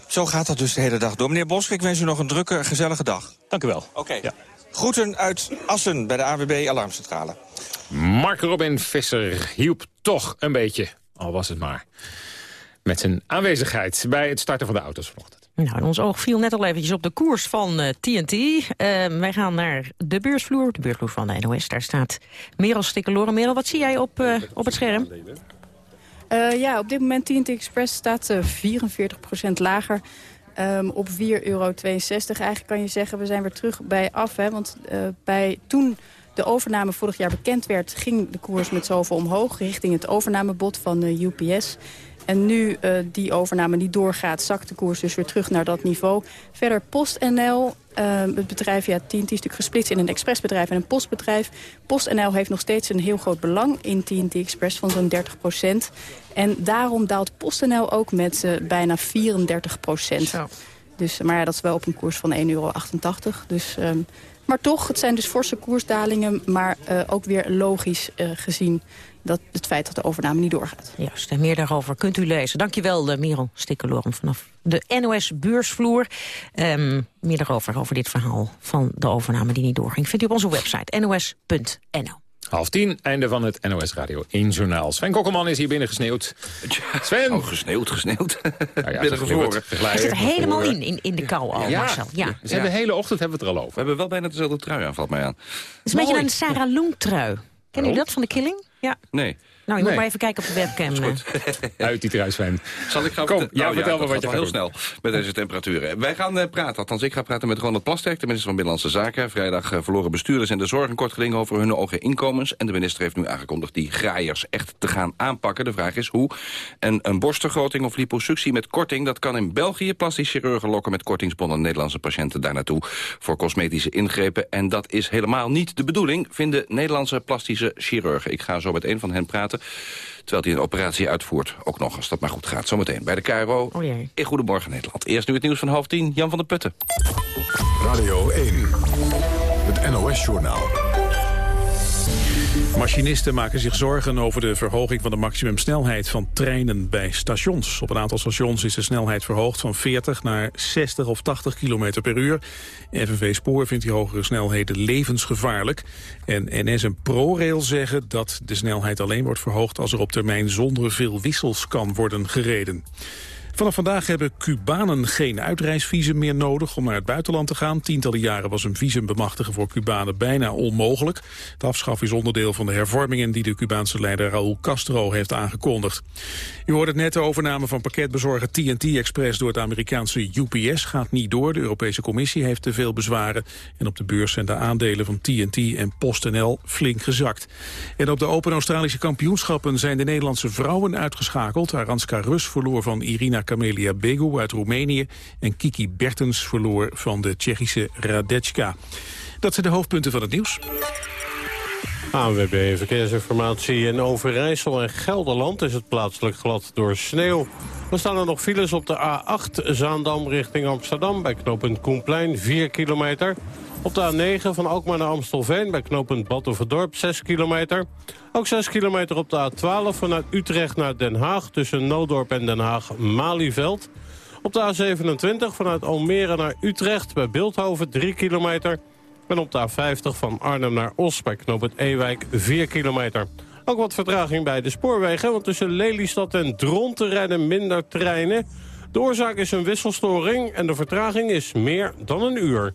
zo gaat dat dus de hele dag door. Meneer Bosker, ik wens u nog een drukke, gezellige dag. Dank u wel. Oké. Groeten uit Assen bij de AWB Alarmcentrale. Mark Robin Visser hielp toch een beetje, al was het maar. Met zijn aanwezigheid bij het starten van de auto's vanochtend. Nou, ons oog viel net al eventjes op de koers van TNT. Eh, wij gaan naar de beursvloer, de beursvloer van de NOS. Daar staat Merel Stikkeloren. Merel, wat zie jij op, eh, op het scherm? Eh, ja, op dit moment TNT Express staat eh 44% lager. ehm, op 4,62 euro. Eigenlijk kan je zeggen, we zijn weer terug bij af. Hè, want bij, toen de overname vorig jaar bekend werd... ging de koers met zoveel omhoog richting het overnamebod van UPS. En nu eh, die overname niet doorgaat, zakt de koers dus weer terug naar dat niveau. Verder PostNL, eh, het bedrijf, ja, TNT is natuurlijk gesplitst in een expressbedrijf en een postbedrijf. PostNL heeft nog steeds een heel groot belang in TNT Express van zo'n 30 procent. En daarom daalt PostNL ook met eh, bijna 34 procent. Dus, maar ja, dat is wel op een koers van 1,88 euro. Dus ehm, Maar toch, het zijn dus forse koersdalingen, maar uh, ook weer logisch gezien dat het feit dat de overname niet doorgaat. Juist, en meer daarover kunt u lezen. Dankjewel, uh, Merel Stikkelorum vanaf de NOS-beursvloer. Um, meer daarover, over dit verhaal van de overname die niet doorging... vindt u op onze website nos.nl. Half tien, einde van het NOS Radio 1 Journaal. Sven Kokkelman is hier binnen gesneeuwd. Sven! Oh, gesneeuwd, gesneeuwd. Nou ja, *laughs* binnen gevroren. Hij zit er helemaal in, in, in de kou al, ja. Marcel. Ja. Dus de hele ochtend hebben we het er al over. We hebben wel bijna dezelfde trui aan, valt mij aan. Het is een beetje een Sarah Loen trui. Kennen jullie dat van de Killing? Ja. Nee. Nou, je nee. moet maar even kijken op de webcam. *laughs* Uit die trui, Sven. Zal ik gaan Kom, vertellen? ja, vertel ja, me wat je gaat heel snel met deze temperaturen. Wij gaan uh, praten, althans ik ga praten met Ronald Plasterk, de minister van Binnenlandse Zaken. Vrijdag uh, verloren bestuurders in de zorg een kort geding over hun hoge inkomens. En de minister heeft nu aangekondigd die graaiers echt te gaan aanpakken. De vraag is hoe. En een borstvergroting of liposuctie met korting, dat kan in België. Plastisch chirurgen lokken met kortingsbonnen Nederlandse patiënten daar naartoe voor cosmetische ingrepen. En dat is helemaal niet de bedoeling, vinden Nederlandse plastische chirurgen. Ik ga zo met een van hen praten. Terwijl hij een operatie uitvoert. Ook nog, als dat maar goed gaat. Zometeen bij de KRO oh jee. in Goedemorgen Nederland. Eerst nu het nieuws van half tien. Jan van der Putten. Radio 1. Het NOS-journaal. Machinisten maken zich zorgen over de verhoging van de maximumsnelheid van treinen bij stations. Op een aantal stations is de snelheid verhoogd van 40 naar 60 of 80 km per uur. FNV Spoor vindt die hogere snelheden levensgevaarlijk. En NS en ProRail zeggen dat de snelheid alleen wordt verhoogd als er op termijn zonder veel wissels kan worden gereden. Vanaf vandaag hebben Cubanen geen uitreisvisum meer nodig om naar het buitenland te gaan. Tientallen jaren was een visum bemachtigen voor Cubanen bijna onmogelijk. Het afschaf is onderdeel van de hervormingen die de Cubaanse leider Raúl Castro heeft aangekondigd. U hoort het net, de overname van pakketbezorger TNT Express door het Amerikaanse UPS gaat niet door. De Europese Commissie heeft te veel bezwaren. En op de beurs zijn de aandelen van TNT en PostNL flink gezakt. En op de Open Australische kampioenschappen zijn de Nederlandse vrouwen uitgeschakeld. Aranska Rus verloor van Irina Camelia Begu uit Roemenië. En Kiki Bertens verloor van de Tsjechische Radetska. Dat zijn de hoofdpunten van het nieuws. ANWB Verkeersinformatie in Overijssel en Gelderland is het plaatselijk glad door sneeuw. Er staan er nog files op de A8 Zaandam richting Amsterdam bij knooppunt Koenplein 4 kilometer. Op de A9 van Alkmaar naar Amstelveen bij knooppunt Battenverdorp 6 kilometer. Ook 6 kilometer op de A12 vanuit Utrecht naar Den Haag tussen Noodorp en Den Haag-Malieveld. Op de A27 vanuit Almere naar Utrecht bij Beeldhoven 3 kilometer. En op de A50 van Arnhem naar Os bij knooppunt Ewijk 4 kilometer. Ook wat vertraging bij de spoorwegen, want tussen Lelystad en Dronten rijden minder treinen. De oorzaak is een wisselstoring en de vertraging is meer dan een uur.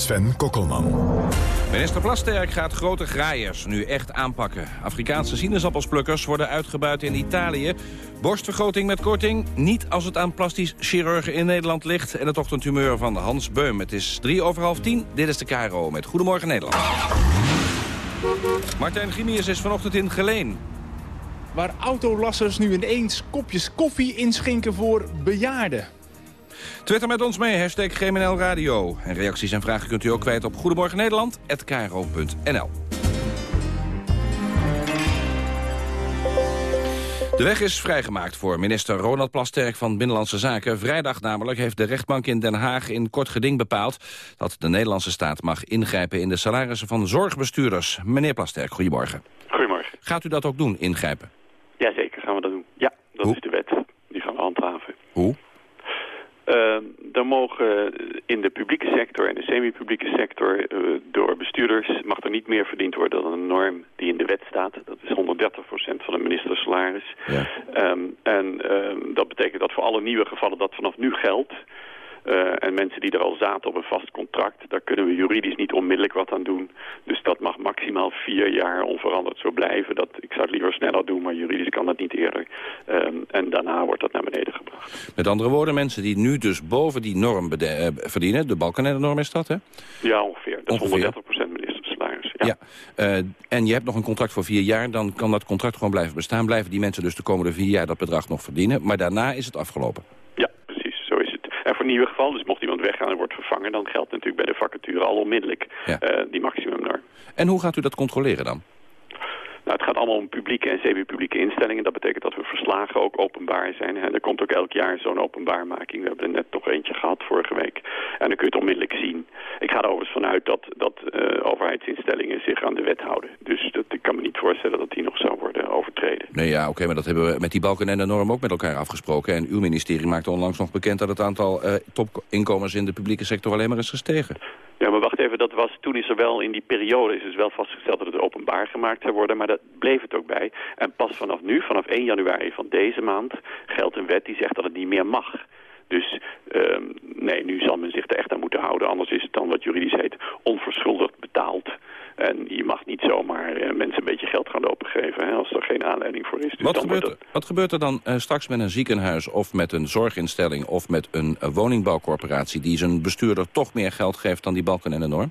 Sven Kokkelman. Minister Plasterk gaat grote graaiers nu echt aanpakken. Afrikaanse sinaasappelsplukkers worden uitgebuit in Italië. Borstvergroting met korting, niet als het aan plastisch chirurgen in Nederland ligt. En het ochtendhumeur van Hans Beum. Het is drie over half tien, dit is de KRO met Goedemorgen Nederland. Martijn Grimius is vanochtend in Geleen. Waar autolassers nu ineens kopjes koffie inschinken voor bejaarden. Twitter met ons mee, hashtag GMNL Radio. En reacties en vragen kunt u ook kwijt op Goedemorgen Nederland@kro.nl. De weg is vrijgemaakt voor minister Ronald Plasterk van Binnenlandse Zaken. Vrijdag namelijk heeft de rechtbank in Den Haag in kort geding bepaald... dat de Nederlandse staat mag ingrijpen in de salarissen van zorgbestuurders. Meneer Plasterk, goedemorgen. Goedemorgen. Gaat u dat ook doen, ingrijpen? Jazeker, gaan we dat doen. Ja, dat Hoe? is de wet. Die gaan we handhaven. Hoe? Uh, er mogen in de publieke sector en de semi-publieke sector uh, door bestuurders mag er niet meer verdiend worden dan een norm die in de wet staat. Dat is 130% van een ministersalaris. Ja. Um, en um, dat betekent dat voor alle nieuwe gevallen dat vanaf nu geldt. Uh, en mensen die er al zaten op een vast contract, daar kunnen we juridisch niet onmiddellijk wat aan doen. Dus dat mag maximaal vier jaar onveranderd zo blijven. Dat, ik zou het liever sneller doen, maar juridisch kan dat niet eerder. Um, en daarna wordt dat naar beneden gebracht. Met andere woorden, mensen die nu dus boven die norm uh, verdienen, de Balkenende-norm is dat, hè? Ja, ongeveer. Dat ongeveer. is 130% ministersalaris. Ja. ja. Uh, en je hebt nog een contract voor vier jaar, dan kan dat contract gewoon blijven bestaan. Blijven die mensen dus de komende vier jaar dat bedrag nog verdienen. Maar daarna is het afgelopen. En voor nieuwe gevallen, dus mocht iemand weggaan en wordt vervangen... dan geldt natuurlijk bij de vacature al onmiddellijk eh, die maximumnorm. En hoe gaat u dat controleren dan? Nou, het gaat allemaal om publieke en semi-publieke instellingen. Dat betekent dat we verslagen ook openbaar zijn. Er komt ook elk jaar zo'n openbaarmaking. We hebben er net toch eentje gehad vorige week. En dan kun je het onmiddellijk zien. Ik ga er overigens vanuit dat, dat uh, overheidsinstellingen zich aan de wet houden. Dus dat, ik kan me niet voorstellen dat die nog zou worden overtreden. Nee, ja, oké, maar dat hebben we met die balken en de norm ook met elkaar afgesproken. En uw ministerie maakte onlangs nog bekend dat het aantal uh, topinkomens in de publieke sector alleen maar is gestegen. Ja, maar wacht even, dat was, toen is er wel in die periode is dus wel vastgesteld dat het openbaar gemaakt zou worden, maar dat bleef het ook bij. En pas vanaf nu, vanaf 1 januari van deze maand, geldt een wet die zegt dat het niet meer mag. Dus uh, nee, nu zal men zich er echt aan moeten houden. Anders is het dan wat juridisch heet onverschuldigd betaald. En je mag niet zomaar uh, mensen een beetje geld gaan lopengeven hè, als er geen aanleiding voor is. Dus wat, gebeurt er, wat gebeurt er dan uh, straks met een ziekenhuis of met een zorginstelling of met een uh, woningbouwcorporatie die zijn bestuurder toch meer geld geeft dan die balken en de norm?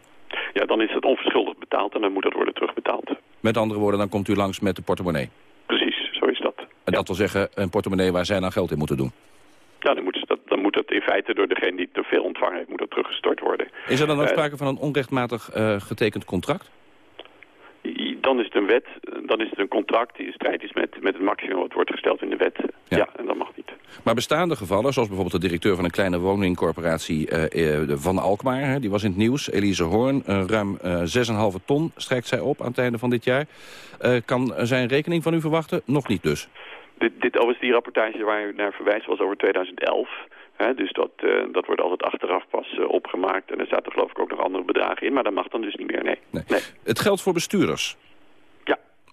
Ja, dan is het onverschuldigd betaald en dan moet dat worden terugbetaald. Met andere woorden, dan komt u langs met de portemonnee? Precies, zo is dat. En ja. dat wil zeggen een portemonnee waar zij dan geld in moeten doen? Ja, dan moet, dat, dan moet dat in feite door degene die te veel ontvangen heeft, moet dat teruggestort worden. Is er dan ook sprake van een onrechtmatig getekend contract? Dan is het een wet, dan is het een contract die in strijd is met, met het maximum wat wordt gesteld in de wet. Ja. ja. en dat mag niet. Maar bestaande gevallen, zoals bijvoorbeeld de directeur van een kleine woningcorporatie uh, uh, van Alkmaar, hè, die was in het nieuws, Elise Hoorn, uh, ruim 6,5 ton strijkt zij op aan het einde van dit jaar. kan zij een rekening van u verwachten? Nog niet dus. Dit, dit overigens die rapportage waar u naar verwijst was over 2011. He, dus dat, uh, dat wordt altijd achteraf pas uh, opgemaakt. En er zaten geloof ik ook nog andere bedragen in. Maar dat mag dan dus niet meer, nee. nee. nee. Het geldt voor bestuurders?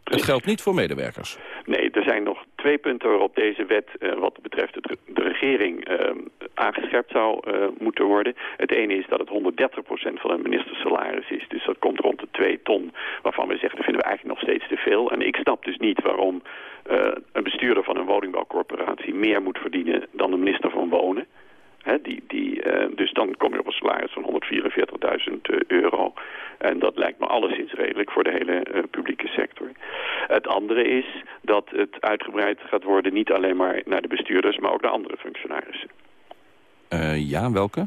Precies. Het geldt niet voor medewerkers? Nee, er zijn nog twee punten waarop deze wet uh, wat betreft de regering aangescherpt zou moeten worden. Het ene is dat het 130% van een ministersalaris is. Dus dat komt rond de 2 ton. Waarvan we zeggen, dat vinden we eigenlijk nog steeds te veel. En ik snap dus niet waarom een bestuurder van een woningbouwcorporatie meer moet verdienen dan de minister van Wonen. Die, die, uh, dus dan kom je op een salaris van 144.000 euro. En dat lijkt me alleszins redelijk voor de hele uh, publieke sector. Het andere is dat het uitgebreid gaat worden niet alleen maar naar de bestuurders, maar ook naar andere functionarissen. ja, welke?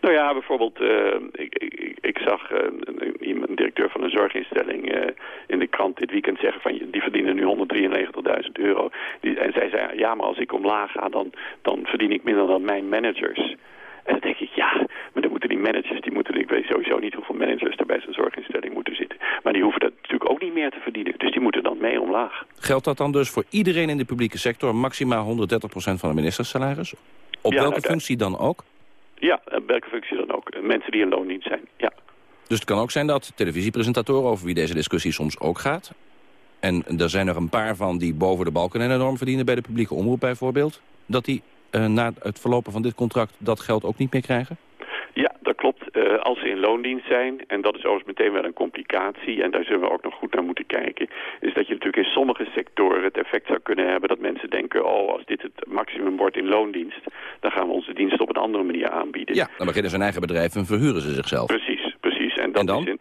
Nou ja, bijvoorbeeld, uh, ik, ik, ik, zag uh, een, een, directeur van een zorginstelling uh, in de krant dit weekend zeggen van die verdienen nu 193.000 euro. Die, en zij zei, ja, maar als ik omlaag ga, dan, dan verdien ik minder dan mijn managers. En dan denk ik, ja, maar dan moeten die managers, die moeten, ik weet sowieso niet hoeveel managers er bij zo'n zorginstelling moeten zitten. Maar die hoeven dat natuurlijk ook niet meer te verdienen. Dus die moeten dan mee omlaag. Geldt dat dan dus voor iedereen in de publieke sector maximaal 130% van de ministersalaris? Op ja, welke nou, functie dan ook? Ja, welke functie dan ook. Mensen die in loondienst zijn, ja. Dus het kan ook zijn dat televisiepresentatoren, over wie deze discussie soms ook gaat... en er zijn er een paar van die boven de balken en enorm verdienen... bij de publieke omroep bijvoorbeeld... dat die uh, na het verlopen van dit contract dat geld ook niet meer krijgen? Dat klopt. Uh, als ze in loondienst zijn, en dat is overigens meteen wel een complicatie... en daar zullen we ook nog goed naar moeten kijken... is dat je natuurlijk in sommige sectoren het effect zou kunnen hebben... dat mensen denken, oh, als dit het maximum wordt in loondienst... dan gaan we onze dienst op een andere manier aanbieden. Ja, dan beginnen ze een eigen bedrijf en verhuren ze zichzelf. Precies, precies. En, dat en dan? Is in,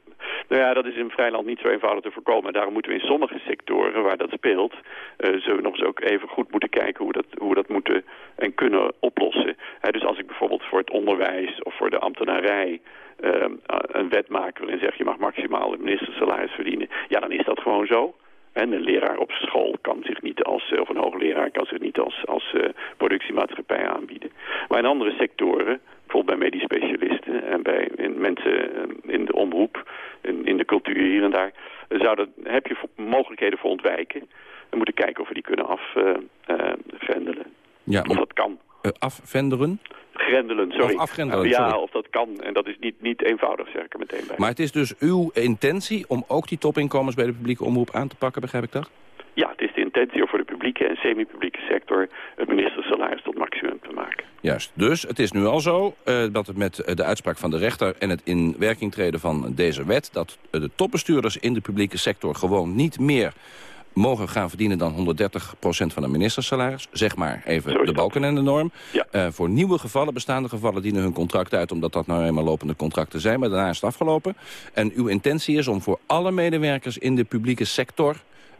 nou ja, dat is in vrijland niet zo eenvoudig te voorkomen. En daarom moeten we in sommige sectoren waar dat speelt... Uh, zullen we nog eens ook even goed moeten kijken hoe, dat, hoe we dat moeten en kunnen oplossen. Dus als ik bijvoorbeeld voor het onderwijs of voor de ambtenarij... Uh, een wet maak waarin zeg je mag maximaal het ministersalaris verdienen... ja, dan is dat gewoon zo. En een leraar op school kan zich niet als, of een hoogleraar kan zich niet als, als productiemaatschappij aanbieden. Maar in andere sectoren, bijvoorbeeld bij medisch specialisten en bij in mensen in de omroep, in, in de cultuur hier en daar, zou dat, heb je mogelijkheden voor ontwijken. We moeten kijken of we die kunnen afgrendelen. ja, of dat kan. Uh, afvenderen? Grendelen, sorry. Of afgrendelen, ja, of dat kan. En dat is niet, niet eenvoudig, zeg ik er meteen bij. Maar het is dus uw intentie om ook die topinkomens bij de publieke omroep aan te pakken, begrijp ik dat? Ja, het is de intentie om voor de publieke en semi-publieke sector het ministersalaris tot maximum te maken. Juist. Dus het is nu al zo uh, dat het met de uitspraak van de rechter en het in werking treden van deze wet... dat de topbestuurders in de publieke sector gewoon niet meer mogen gaan verdienen dan 130% van een ministersalaris. Zeg maar even de balken en de norm. Ja. Uh, voor nieuwe gevallen, bestaande gevallen, dienen hun contract uit... omdat dat nou eenmaal lopende contracten zijn, maar daarna is het afgelopen. En uw intentie is om voor alle medewerkers in de publieke sector...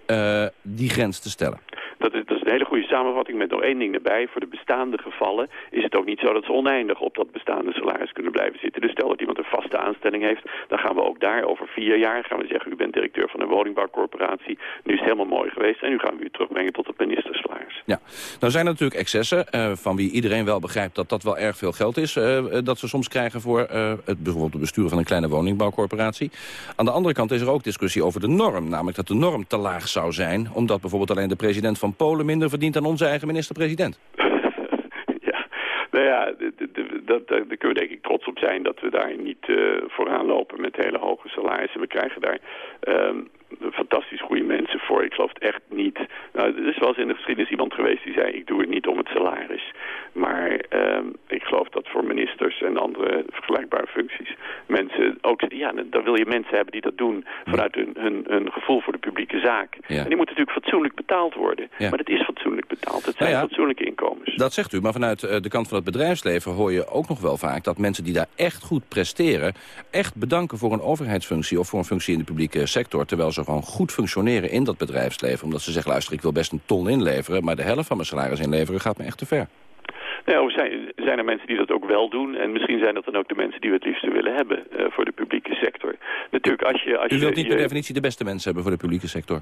Uh, die grens te stellen. Dat is, dat is een hele goede samenvatting met nog één ding erbij. Voor de bestaande gevallen is het ook niet zo dat ze oneindig op dat bestaande salaris kunnen blijven zitten. Dus stel dat iemand een vaste aanstelling heeft, dan gaan we ook daar over vier jaar gaan we zeggen, u bent directeur van een woningbouwcorporatie. Nu is het helemaal mooi geweest en nu gaan we u terugbrengen tot het Ja, nou zijn er natuurlijk excessen uh, van wie iedereen wel begrijpt dat dat wel erg veel geld is. Uh, dat ze soms krijgen voor uh, het, bijvoorbeeld het bestuur van een kleine woningbouwcorporatie. Aan de andere kant is er ook discussie over de norm. Namelijk dat de norm te laag zou zijn. Omdat bijvoorbeeld alleen de president van Polen minder verdient dan onze eigen minister-president. *laughs* ja, nou ja, daar kunnen we denk ik trots op zijn dat we daar niet vooraan lopen met hele hoge salarissen. We krijgen daar um, fantastisch goede mensen voor. Ik geloof het echt niet. Nou, er is wel eens in de geschiedenis iemand geweest die zei... ik doe het niet om het salaris. Maar um, ik geloof dat voor ministers en andere vergelijkbare functies... mensen ook... Ja, dan wil je mensen hebben die dat doen... vanuit hun, hun, hun gevoel voor de publieke zaak. Ja. En die moeten natuurlijk fatsoenlijk betaald worden. Ja. Maar het is fatsoenlijk betaald. Het zijn Nou ja. fatsoenlijke inkomens. Dat zegt u, maar vanuit eh, de kant van het bedrijfsleven hoor je ook nog wel vaak... dat mensen die daar echt goed presteren... echt bedanken voor een overheidsfunctie of voor een functie in de publieke sector... terwijl ze gewoon goed functioneren in dat bedrijfsleven. Omdat ze zeggen, luister, ik wil best een ton inleveren... maar de helft van mijn salaris inleveren gaat me echt te ver. Nou, zijn, zijn er mensen die dat ook wel doen. En misschien zijn dat dan ook de mensen die we het liefste willen hebben eh, voor de publieke sector. Natuurlijk, als je... Als U je, wilt niet per definitie de beste mensen hebben voor de publieke sector.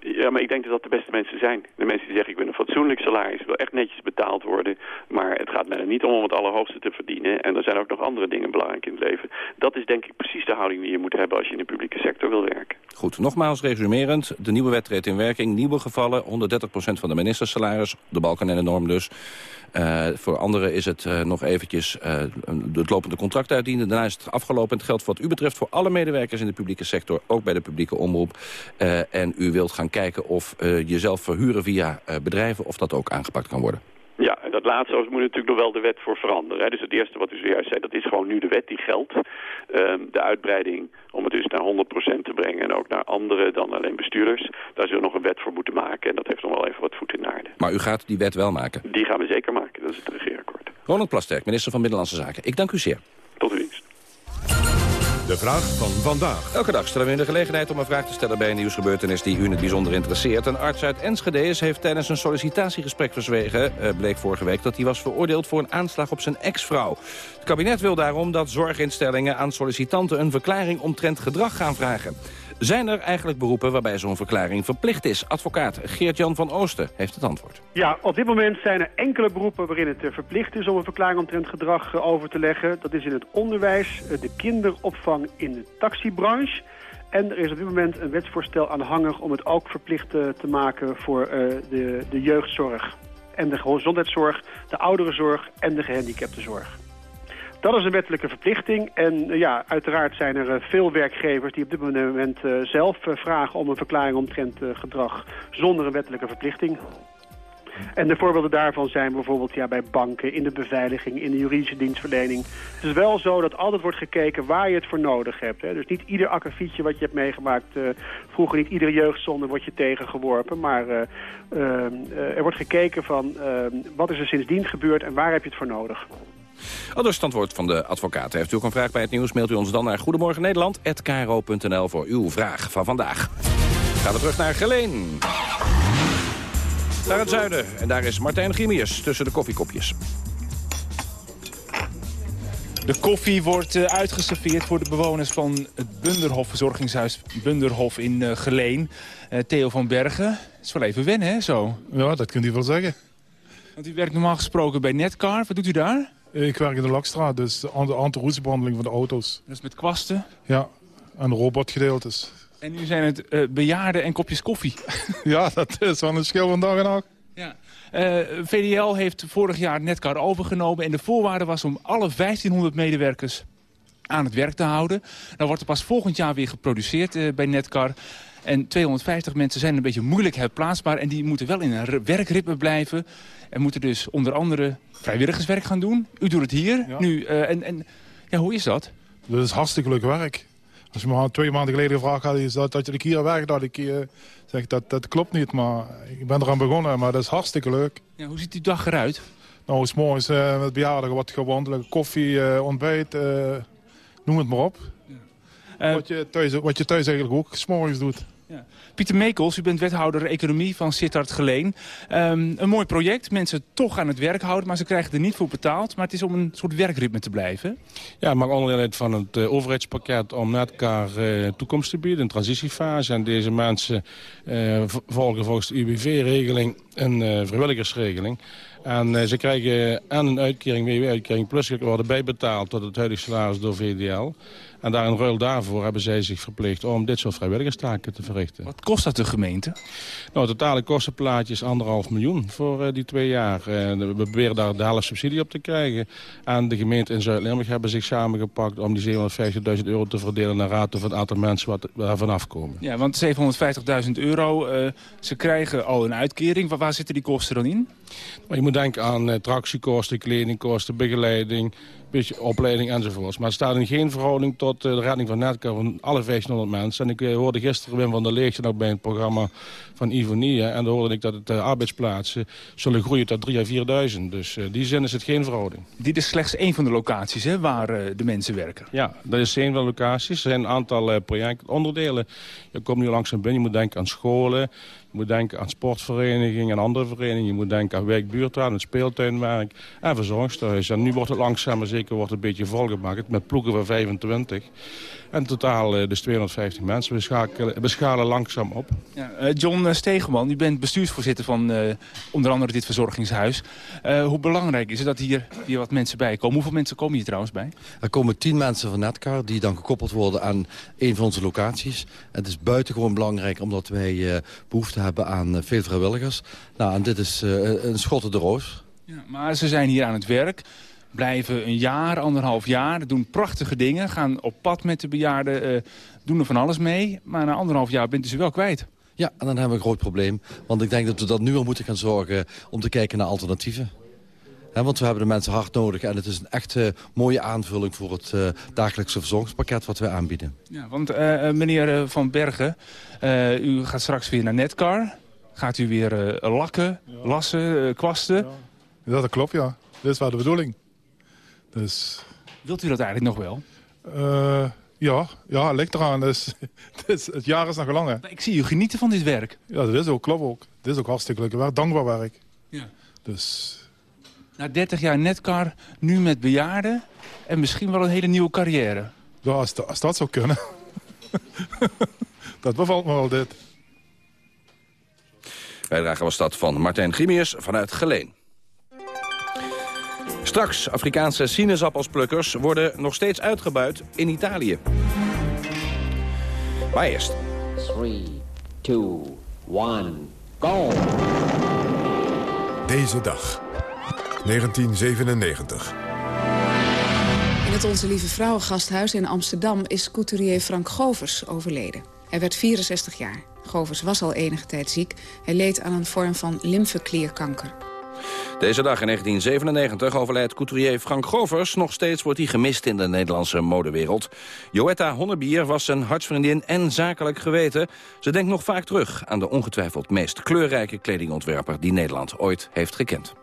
Ja, maar ik denk dat dat de beste mensen zijn. De mensen die zeggen, ik wil een fatsoenlijk salaris, wil echt netjes betaald worden. Maar het gaat mij er niet om om het allerhoogste te verdienen. En er zijn ook nog andere dingen belangrijk in het leven. Dat is denk ik precies de houding die je moet hebben als je in de publieke sector wil werken. Goed, nogmaals resumerend. De nieuwe wet treedt in werking. Nieuwe gevallen, 130% van de ministersalaris. De balken en de norm dus. Eh, voor anderen is het eh, nog eventjes eh, het lopende contract uitdienen. Daarna is het afgelopen. Het geldt wat u betreft voor alle medewerkers in de publieke sector. Ook bij de publieke omroep. En u wilt gaan kijken of eh, jezelf verhuren via eh, bedrijven... of dat ook aangepakt kan worden. Ja, en dat laatste moet natuurlijk nog wel de wet voor veranderen. Hè. Dus het eerste wat u zojuist zei, dat is gewoon nu de wet die geldt. Ehm, de uitbreiding om het dus naar 100% te brengen en ook naar anderen dan alleen bestuurders. Daar zullen we nog een wet voor moeten maken en dat heeft nog wel even wat voet in de aarde. Maar u gaat die wet wel maken. Die gaan we zeker maken, dat is het regeerakkoord. Ronald Plasterk, minister van Binnenlandse Zaken. Ik dank u zeer. Tot uw dienst. De vraag van vandaag. Elke dag stellen we in de gelegenheid om een vraag te stellen bij een nieuwsgebeurtenis die u het bijzonder interesseert. Een arts uit Enschede heeft tijdens een sollicitatiegesprek verzwegen. Eh, bleek vorige week dat hij was veroordeeld voor een aanslag op zijn ex-vrouw. Het kabinet wil daarom dat zorginstellingen aan sollicitanten een verklaring omtrent gedrag gaan vragen. Zijn er eigenlijk beroepen waarbij zo'n verklaring verplicht is? Advocaat Geert-Jan van Oosten heeft het antwoord. Ja, op dit moment zijn er enkele beroepen waarin het eh, verplicht is om een verklaring omtrent gedrag eh, over te leggen. Dat is in het onderwijs, eh, de kinderopvang in de taxibranche. En er is op dit moment een wetsvoorstel aanhangig om het ook verplicht te maken voor de, de jeugdzorg. En de gezondheidszorg, de ouderenzorg en de gehandicaptenzorg. Dat is een wettelijke verplichting. En eh, ja, uiteraard zijn er eh, veel werkgevers die op dit moment eh, zelf vragen om een verklaring omtrent gedrag zonder een wettelijke verplichting. En de voorbeelden daarvan zijn bijvoorbeeld ja, bij banken, in de beveiliging, in de juridische dienstverlening. Het is wel zo dat altijd wordt gekeken waar je het voor nodig hebt. Hè. Dus niet ieder akkefietje wat je hebt meegemaakt, vroeger niet iedere jeugdzonde wordt je tegengeworpen. Maar eh, eh, eh, er wordt gekeken van eh, wat is er sindsdien gebeurd en waar heb je het voor nodig. Al dus het antwoord van de advocaat. Heeft u ook een vraag bij het nieuws, mailt u ons dan naar Goedemorgen Nederland@kro.nl voor uw vraag van vandaag. Gaan we terug naar Geleen. Naar het zuiden. En daar is Martijn Grimius tussen de koffiekopjes. De koffie wordt eh, uitgeserveerd voor de bewoners van het Bunderhof verzorgingshuis Bunderhof in eh, Geleen. Eh, Theo van Bergen, het is wel even wennen hè, zo? Ja, dat kunt u wel zeggen. Want u werkt normaal gesproken bij Netcar. Wat doet u daar? Ik werk in de Lakstraat, dus aan de anti-roesbehandeling van de auto's. Is met kwasten. Ja, en robotgedeeltes. En nu zijn het eh, bejaarden en kopjes koffie. *laughs* ja, dat is wel een schil van dag en nacht. Ja. Eh, VDL heeft vorig jaar Netcar overgenomen en de voorwaarde was om alle 1500 medewerkers aan het werk te houden. Dan wordt er pas volgend jaar weer geproduceerd eh, bij Netcar. En 250 mensen zijn een beetje moeilijk herplaatsbaar en die moeten wel in een werkritme blijven. En moeten dus onder andere vrijwilligerswerk gaan doen. U doet het hier nu. eh, en, en ja, hoe is dat? Dat is hartstikke leuk werk. Als je me al twee maanden geleden gevraagd had, is dat, dat je hier werkt, dat ik zeg dat dat klopt niet. Maar ik ben eraan begonnen, maar dat is hartstikke leuk. Ja, hoe ziet uw dag eruit? Nou, s morgens eh, met bejaarden wat gewandelen, koffie, eh, ontbijt, noem het maar op. wat, je thuis, wat je thuis eigenlijk ook s morgens doet. Pieter Meekels, u bent wethouder economie van Sittard Geleen. Ehm, een mooi project, mensen toch aan het werk houden, maar ze krijgen er niet voor betaald. Maar het is om een soort werkritme te blijven. Ja, maakt onderdeel uit van het uh, overheidspakket om met elkaar uh, toekomst te bieden, een transitiefase. En deze mensen uh, volgen volgens de UWV-regeling een vrijwilligersregeling. En ze krijgen en een uitkering, WW-uitkering, plus worden bijbetaald tot het huidige salaris door VDL. En daar in ruil daarvoor hebben zij zich verplicht om dit soort vrijwilligerstaken te verrichten. Wat kost dat de gemeente? Nou, het totale kostenplaatje is anderhalf miljoen voor uh, die twee jaar. Uh, we proberen daar de helft subsidie op te krijgen. En de gemeente in Zuid-Limburg hebben zich samengepakt om die 750.000 euro te verdelen naar raad of het aantal mensen wat daar vanaf komen. Ja, want 750.000 euro, uh, ze krijgen al een uitkering. Waar, waar zitten die kosten dan in? Maar je moet denken aan tractiekosten, kledingkosten, begeleiding, beetje opleiding enzovoorts. Maar het staat in geen verhouding tot de redding van Netcar van alle 1500 mensen. En ik hoorde gisteren Wim van der Leegje nog bij het programma van Ivonie. En dan hoorde ik dat de arbeidsplaatsen zullen groeien tot 3.000 à 4.000. Dus in die zin is het geen verhouding. Dit is slechts één van de locaties hè, waar de mensen werken? Ja, dat is één van de locaties. Er zijn een aantal projectonderdelen. Je komt nu langzaam binnen, je moet denken aan scholen... Je moet denken aan sportverenigingen en andere verenigingen. Je moet denken aan wijkbuurtraad, het speeltuinwerk en verzorgingstehuis. En nu wordt het langzaam maar zeker wordt een beetje volgemaakt met ploegen van 25. En totaal dus 250 mensen. We, schakelen, we schalen langzaam op. Ja, John Stegeman, u bent bestuursvoorzitter van uh, onder andere dit verzorgingshuis. Uh, hoe belangrijk is het dat hier, hier wat mensen bij komen? Hoeveel mensen komen hier trouwens bij? Er komen tien mensen van Netcar die dan gekoppeld worden aan een van onze locaties. Het is buitengewoon belangrijk omdat wij uh, behoefte hebben aan veel vrijwilligers. Nou, en dit is een schot de roos. Ja, maar ze zijn hier aan het werk blijven een jaar, anderhalf jaar, doen prachtige dingen... gaan op pad met de bejaarden, uh, doen er van alles mee. Maar na anderhalf jaar bent u ze wel kwijt. Ja, en dan hebben we een groot probleem. Want ik denk dat we dat nu al moeten gaan zorgen om te kijken naar alternatieven. He, want we hebben de mensen hard nodig. En het is een echt uh, mooie aanvulling voor het uh, dagelijkse verzorgingspakket wat wij aanbieden. Ja, want uh, meneer Van Bergen, u gaat straks weer naar Netcar. Gaat u weer lakken, ja. lassen, kwasten? Ja. dat klopt, ja. Dat is wel de bedoeling. Dus... Wilt u dat eigenlijk nog wel? Uh, ja, ja, het ligt eraan. *laughs* Dus, dus, het jaar is nog lang. Hè. Ik zie u genieten van dit werk. Ja, dat is ook, klopt ook. Dit is ook hartstikke leuk werk, dankbaar werk. Ja. Dus... Na 30 jaar Netcar, nu met bejaarden en misschien wel een hele nieuwe carrière. Ja, als, dat, als dat zou kunnen. *laughs* dat bevalt me wel dit. Bijdrage was dat van Martijn Grimius vanuit Geleen. Straks, Afrikaanse sinaasappelsplukkers worden nog steeds uitgebuit in Italië. Maar eerst. 3, 2, 1, go! Deze dag, 1997. In het Onze Lieve Vrouwengasthuis in Amsterdam is couturier Frank Govers overleden. Hij werd 64 jaar. Govers was al enige tijd ziek. Hij leed aan een vorm van lymfeklierkanker. Deze dag in 1997 overlijdt couturier Frank Govers. Nog steeds wordt hij gemist in de Nederlandse modewereld. Joetta Honnebier was zijn hartsvriendin en zakelijk geweten. Ze denkt nog vaak terug aan de ongetwijfeld meest kleurrijke kledingontwerper... die Nederland ooit heeft gekend.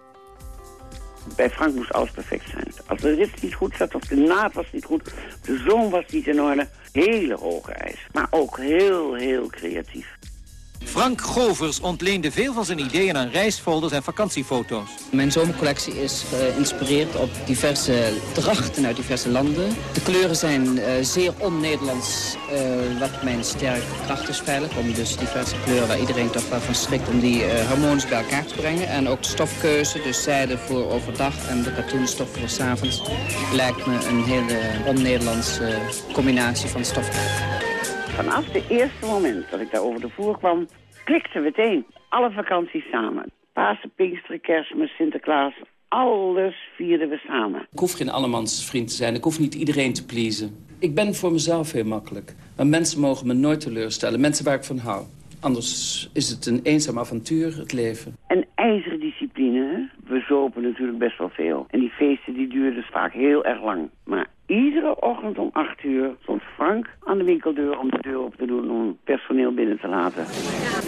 Bij Frank moest alles perfect zijn. Als de rit niet goed zat, of de naad was niet goed... de zoom was niet in orde, hele hoge eis. Maar ook heel, heel creatief. Frank Govers ontleende veel van zijn ideeën aan reisfolders en vakantiefoto's. Mijn zomercollectie is geïnspireerd op diverse drachten uit diverse landen. De kleuren zijn uh, zeer on-Nederlands, uh, wat mijn sterke kracht is feitelijk. Om dus diverse kleuren waar iedereen toch wel van schrikt om die harmonisch bij elkaar te brengen. En ook de stofkeuze, dus zijde voor overdag en de katoenstof voor 's avonds. Lijkt me een hele on-Nederlandse combinatie van stoffen. Vanaf de eerste moment dat ik daar over de voer kwam, klikte meteen. Alle vakanties samen. Pasen, Pinksteren, Kerstmis, Sinterklaas. Alles vierden we samen. Ik hoef geen allemans vriend te zijn. Ik hoef niet iedereen te pleasen. Ik ben voor mezelf heel makkelijk. Maar mensen mogen me nooit teleurstellen. Mensen waar ik van hou. Anders is het een eenzaam avontuur, het leven. Een ijzeren discipline. We zopen natuurlijk best wel veel. En die feesten die duurden vaak heel erg lang. Maar Iedere ochtend om 8 uur stond Frank aan de winkeldeur om de deur op te doen om personeel binnen te laten.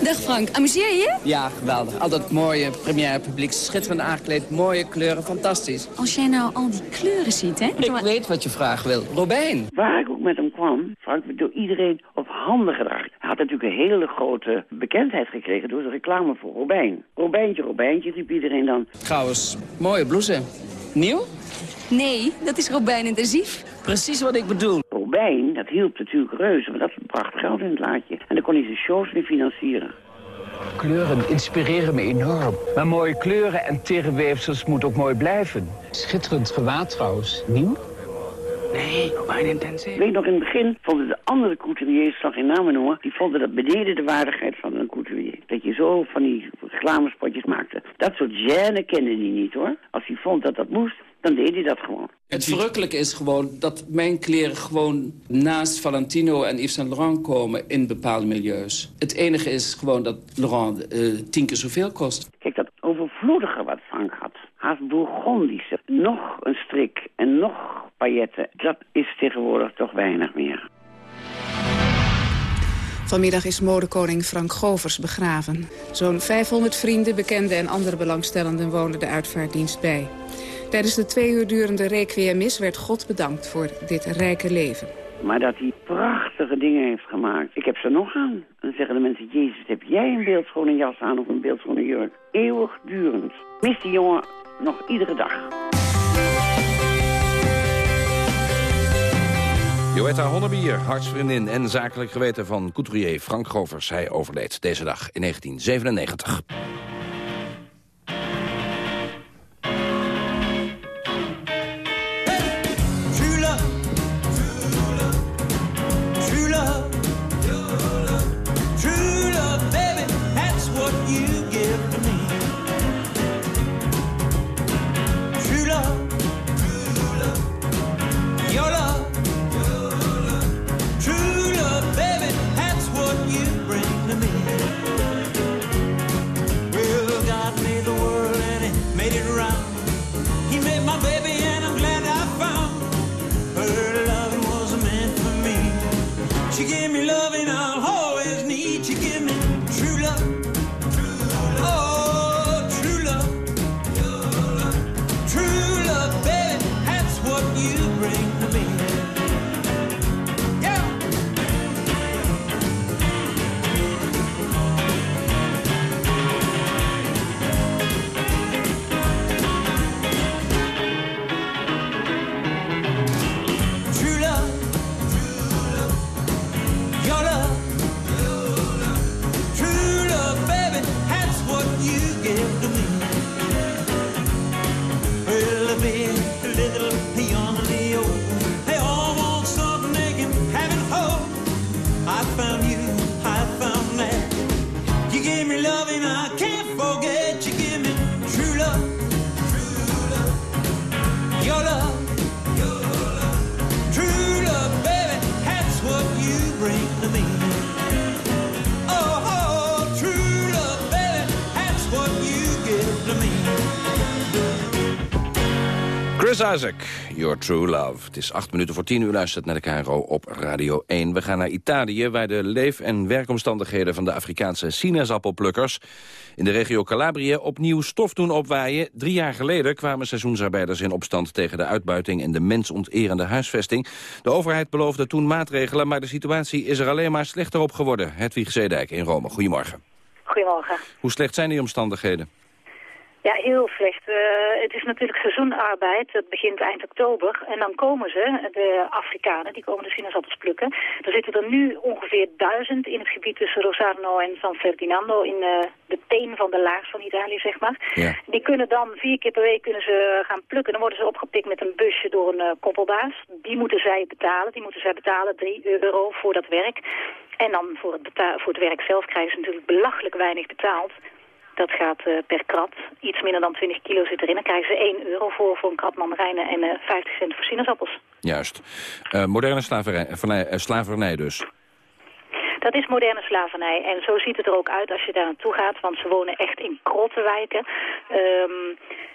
Dag Frank, amuseer je? Ja, geweldig. Altijd mooie première publiek, schitterend aangekleed, mooie kleuren, fantastisch. Als jij nou al die kleuren ziet, hè? Ik weet wat je vraag wil. Robijn. Waar ik ook met hem kwam, Frank werd door iedereen op handen gedragen. Hij had natuurlijk een hele grote bekendheid gekregen door de reclame voor Robijn. Robijntje, Robijntje, riep iedereen dan. Trouwens, mooie blouse. Nieuw? Nee, dat is Robijn intensief. Precies wat ik bedoel. Robijn, dat hielp natuurlijk reuze, want dat bracht geld in het laadje. En dan kon hij zijn shows weer financieren. Kleuren inspireren me enorm. Maar mooie kleuren en tegenweefsels moeten ook mooi blijven. Schitterend gewaad trouwens. Nieuw? Nee, Robijn intensief. Weet nog, in het begin vonden de andere couturiers, slag in namen noemen, die vonden dat beneden de waardigheid van een couturier. Dat je zo van die reclamespotjes maakte. Dat soort gêne kende hij niet hoor. Als hij vond dat dat moest, dan deed hij dat gewoon. Het verrukkelijke is gewoon dat mijn kleren gewoon naast Valentino en Yves Saint Laurent komen in bepaalde milieus. Het enige is gewoon dat Laurent eh, tien keer zoveel kost. Kijk, dat overvloedige wat Frank had, haast Bourgondische, nog een strik en nog pailletten, dat is tegenwoordig toch weinig meer. Vanmiddag is modekoning Frank Govers begraven. Zo'n 500 vrienden, bekenden en andere belangstellenden wonen de uitvaarddienst bij. Tijdens de twee uur durende requiemmis werd God bedankt voor dit rijke leven. Maar dat hij prachtige dingen heeft gemaakt. Ik heb ze nog aan. Dan zeggen de mensen, Jezus, heb jij een beeldschone jas aan of een beeldschone jurk? Eeuwigdurend. Mis die jongen nog iedere dag. Joetta Honnebier, hartsvriendin en zakelijk geweten van couturier Frank Govers. Hij overleed deze dag in 1997. Isaac, Your True Love. Het is acht minuten voor tien uur luistert naar de KRO op Radio 1. We gaan naar Italië, waar de leef- en werkomstandigheden... van de Afrikaanse sinaasappelplukkers in de regio Calabrië opnieuw stof doen opwaaien. Drie jaar geleden kwamen seizoensarbeiders in opstand... tegen de uitbuiting en de mensonterende huisvesting. De overheid beloofde toen maatregelen, maar de situatie is er alleen maar slechter op geworden. Hedwig Zeedijk in Rome, goedemorgen. Goedemorgen. Hoe slecht zijn die omstandigheden? Ja, heel slecht. Eh, het is natuurlijk seizoenarbeid. Dat begint eind oktober. En dan komen ze, de Afrikanen, die komen de sinaasappels plukken. Er zitten er nu ongeveer duizend in het gebied tussen Rosarno en San Ferdinando. In eh, de teen van de laars van Italië, zeg maar. Ja. Die kunnen dan vier keer per week kunnen ze gaan plukken. Dan worden ze opgepikt met een busje door een eh, koppelbaas. Die moeten zij betalen. Die moeten zij betalen 3 euro voor dat werk. En dan voor het, voor het werk zelf krijgen ze natuurlijk belachelijk weinig betaald. Dat gaat eh, per krat. Iets minder dan 20 kilo zit erin. Dan krijgen ze 1 euro voor, voor een krat mandarijnen en eh 50 cent voor sinaasappels. Juist. Eh, moderne slavernij, vernij- eh, slavernij dus. Dat is moderne slavernij. En zo ziet het er ook uit als je daar naartoe gaat. Want ze wonen echt in krottenwijken. Ehm,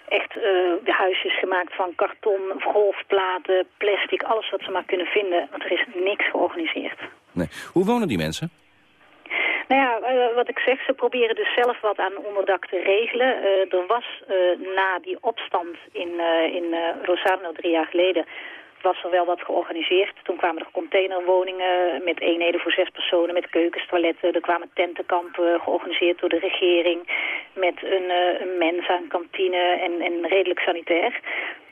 echt uh, de huisjes gemaakt van karton, golfplaten, plastic. Alles wat ze maar kunnen vinden. Want er is niks georganiseerd. Nee. Hoe wonen die mensen? Nou ja, uh, wat ik zeg, ze proberen dus zelf wat aan onderdak te regelen. Uh, er was na die opstand in, in Rosarno drie jaar geleden was er wel wat georganiseerd. Toen kwamen er containerwoningen met eenheden voor zes personen, met keukens, toiletten. Er kwamen tentenkampen georganiseerd door de regering met een, een mensa, een kantine en, en redelijk sanitair.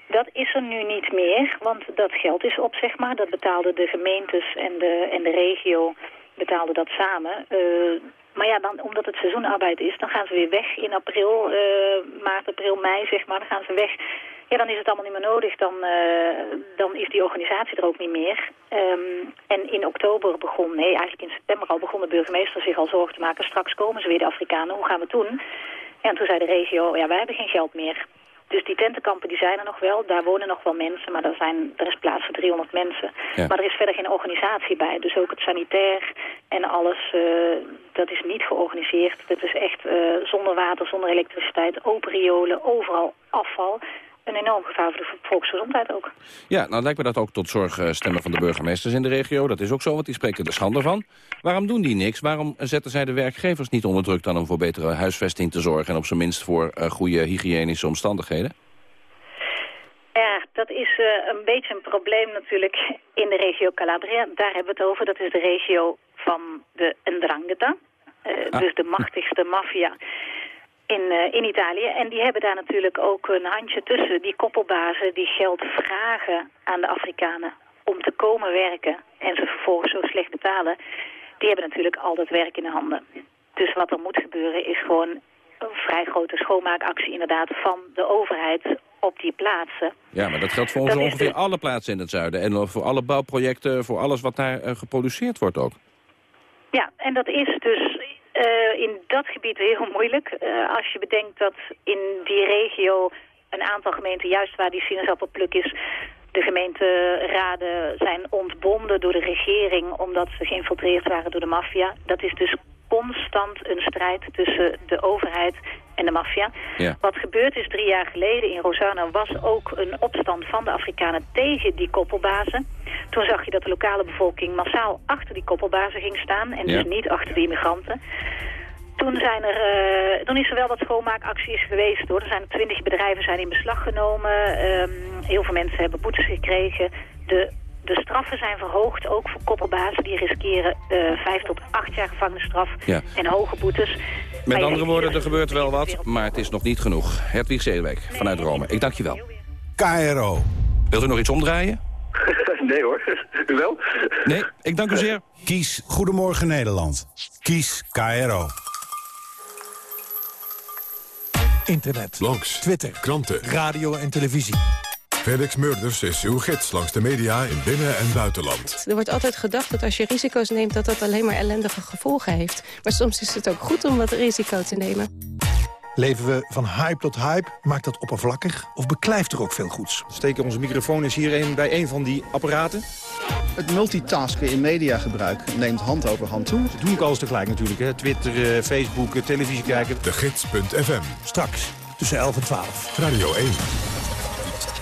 Dat is er nu niet meer, want dat geld is op, zeg maar. Dat betaalden de gemeentes en de, en de regio betaalden dat samen. Uh, maar ja, dan, omdat het seizoenarbeid is, dan gaan ze weer weg in april, uh, maart, april, mei, zeg maar. Dan gaan ze weg ja, dan is het allemaal niet meer nodig. Dan, uh, dan is die organisatie er ook niet meer. Um, en in oktober begon, nee, eigenlijk in september al begon de burgemeester zich al zorgen te maken. Straks komen ze weer, de Afrikanen, hoe gaan we het doen? En toen zei de regio, ja, wij hebben geen geld meer. Dus die tentenkampen die zijn er nog wel. Daar wonen nog wel mensen, maar er, zijn, er is plaats voor 300 mensen. Ja. Maar er is verder geen organisatie bij. Dus ook het sanitair en alles, uh, dat is niet georganiseerd. Het is echt uh, zonder water, zonder elektriciteit, open riolen, overal afval een enorm gevaar voor de volksgezondheid ook. Ja, nou lijkt me dat ook tot zorg uh, stemmen van de burgemeesters in de regio. Dat is ook zo, want die spreken er schande van. Waarom doen die niks? Waarom zetten zij de werkgevers niet onder druk dan om voor betere huisvesting te zorgen... en op zijn minst voor uh, goede hygiënische omstandigheden? Ja, dat is uh, een beetje een probleem natuurlijk in de regio Calabria. Daar hebben we het over. Dat is de regio van de Ndrangheta. Ah. Dus de machtigste maffia in, uh, in Italië. En die hebben daar natuurlijk ook een handje tussen. Die koppelbazen die geld vragen aan de Afrikanen om te komen werken en ze vervolgens zo slecht betalen. Die hebben natuurlijk al dat werk in de handen. Dus wat er moet gebeuren is gewoon een vrij grote schoonmaakactie inderdaad van de overheid op die plaatsen. Ja, maar dat geldt voor ons ongeveer alle plaatsen in het zuiden. En voor alle bouwprojecten, voor alles wat daar uh, geproduceerd wordt ook. Ja, en dat is dus uh, in dat gebied heel moeilijk. Uh, als je bedenkt dat in die regio een aantal gemeenten, juist waar die sinaasappelpluk is, de gemeenteraden zijn ontbonden door de regering omdat ze geïnfiltreerd waren door de maffia. Dat is dus constant een strijd tussen de overheid en de maffia. Ja. Wat gebeurd is drie jaar geleden in Rosana was ook een opstand van de Afrikanen tegen die koppelbazen. Toen zag je dat de lokale bevolking massaal achter die koppelbazen ging staan en Ja. dus niet achter de immigranten. Toen, zijn er, eh, toen is er wel wat schoonmaakacties geweest hoor. Er zijn twintig bedrijven zijn in beslag genomen. Ehm, heel veel mensen hebben boetes gekregen. De, de straffen zijn verhoogd, ook voor koppelbazen. Die riskeren eh, vijf tot acht jaar gevangenisstraf Ja. en hoge boetes. Maar Met andere woorden, er gebeurt wel wat, maar het is nog niet genoeg. Hedwig Zedeweek vanuit Rome, ik dank je wel. KRO. Wilt u nog iets omdraaien? *laughs* nee hoor. *laughs* U wel? Nee, ik dank u zeer. Kies Goedemorgen Nederland. Kies KRO. Internet, blogs, Twitter, kranten, radio en televisie. Felix Murders is uw gids langs de media in binnen- en buitenland. Er wordt altijd gedacht dat als je risico's neemt... dat dat alleen maar ellendige gevolgen heeft. Maar soms is het ook goed om wat risico te nemen. Leven we van hype tot hype? Maakt dat oppervlakkig? Of beklijft er ook veel goeds? Steken onze microfoon is hier een, bij een van die apparaten. Het multitasken in mediagebruik neemt hand over hand toe. Dat doe ik alles tegelijk natuurlijk. Hè. Twitter, eh, Facebook, eh, televisie kijken. De Gids.fm. Straks tussen 11 en 12. Radio 1.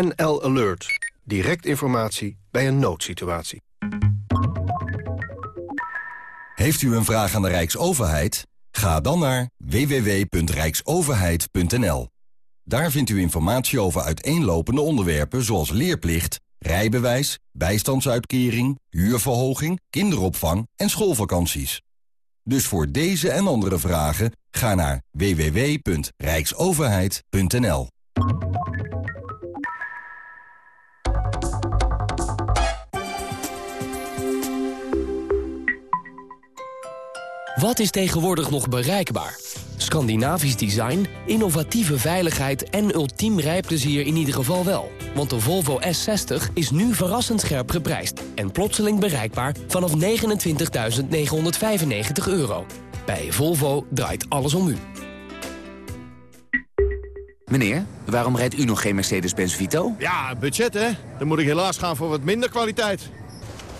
NL Alert. Direct informatie bij een noodsituatie. Heeft u een vraag aan de Rijksoverheid? Ga dan naar www.rijksoverheid.nl. Daar vindt u informatie over uiteenlopende onderwerpen zoals leerplicht, rijbewijs, bijstandsuitkering, huurverhoging, kinderopvang en schoolvakanties. Dus voor deze en andere vragen ga naar www.rijksoverheid.nl. Wat is tegenwoordig nog bereikbaar? Scandinavisch design, innovatieve veiligheid en ultiem rijplezier in ieder geval wel. Want de Volvo S60 is nu verrassend scherp geprijsd... en plotseling bereikbaar vanaf 29.995 euro. Bij Volvo draait alles om u. Meneer, waarom rijdt u nog geen Mercedes-Benz Vito? Ja, budget hè. Dan moet ik helaas gaan voor wat minder kwaliteit.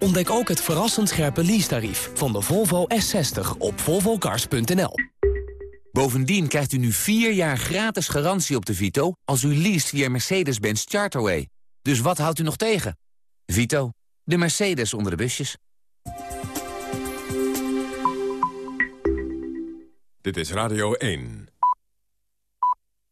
Ontdek ook het verrassend scherpe leasetarief van de Volvo S60 op volvocars.nl. Bovendien krijgt u nu 4 jaar gratis garantie op de Vito... als u leest via Mercedes-Benz Charterway. Dus wat houdt u nog tegen? Vito, de Mercedes onder de busjes. Dit is Radio 1.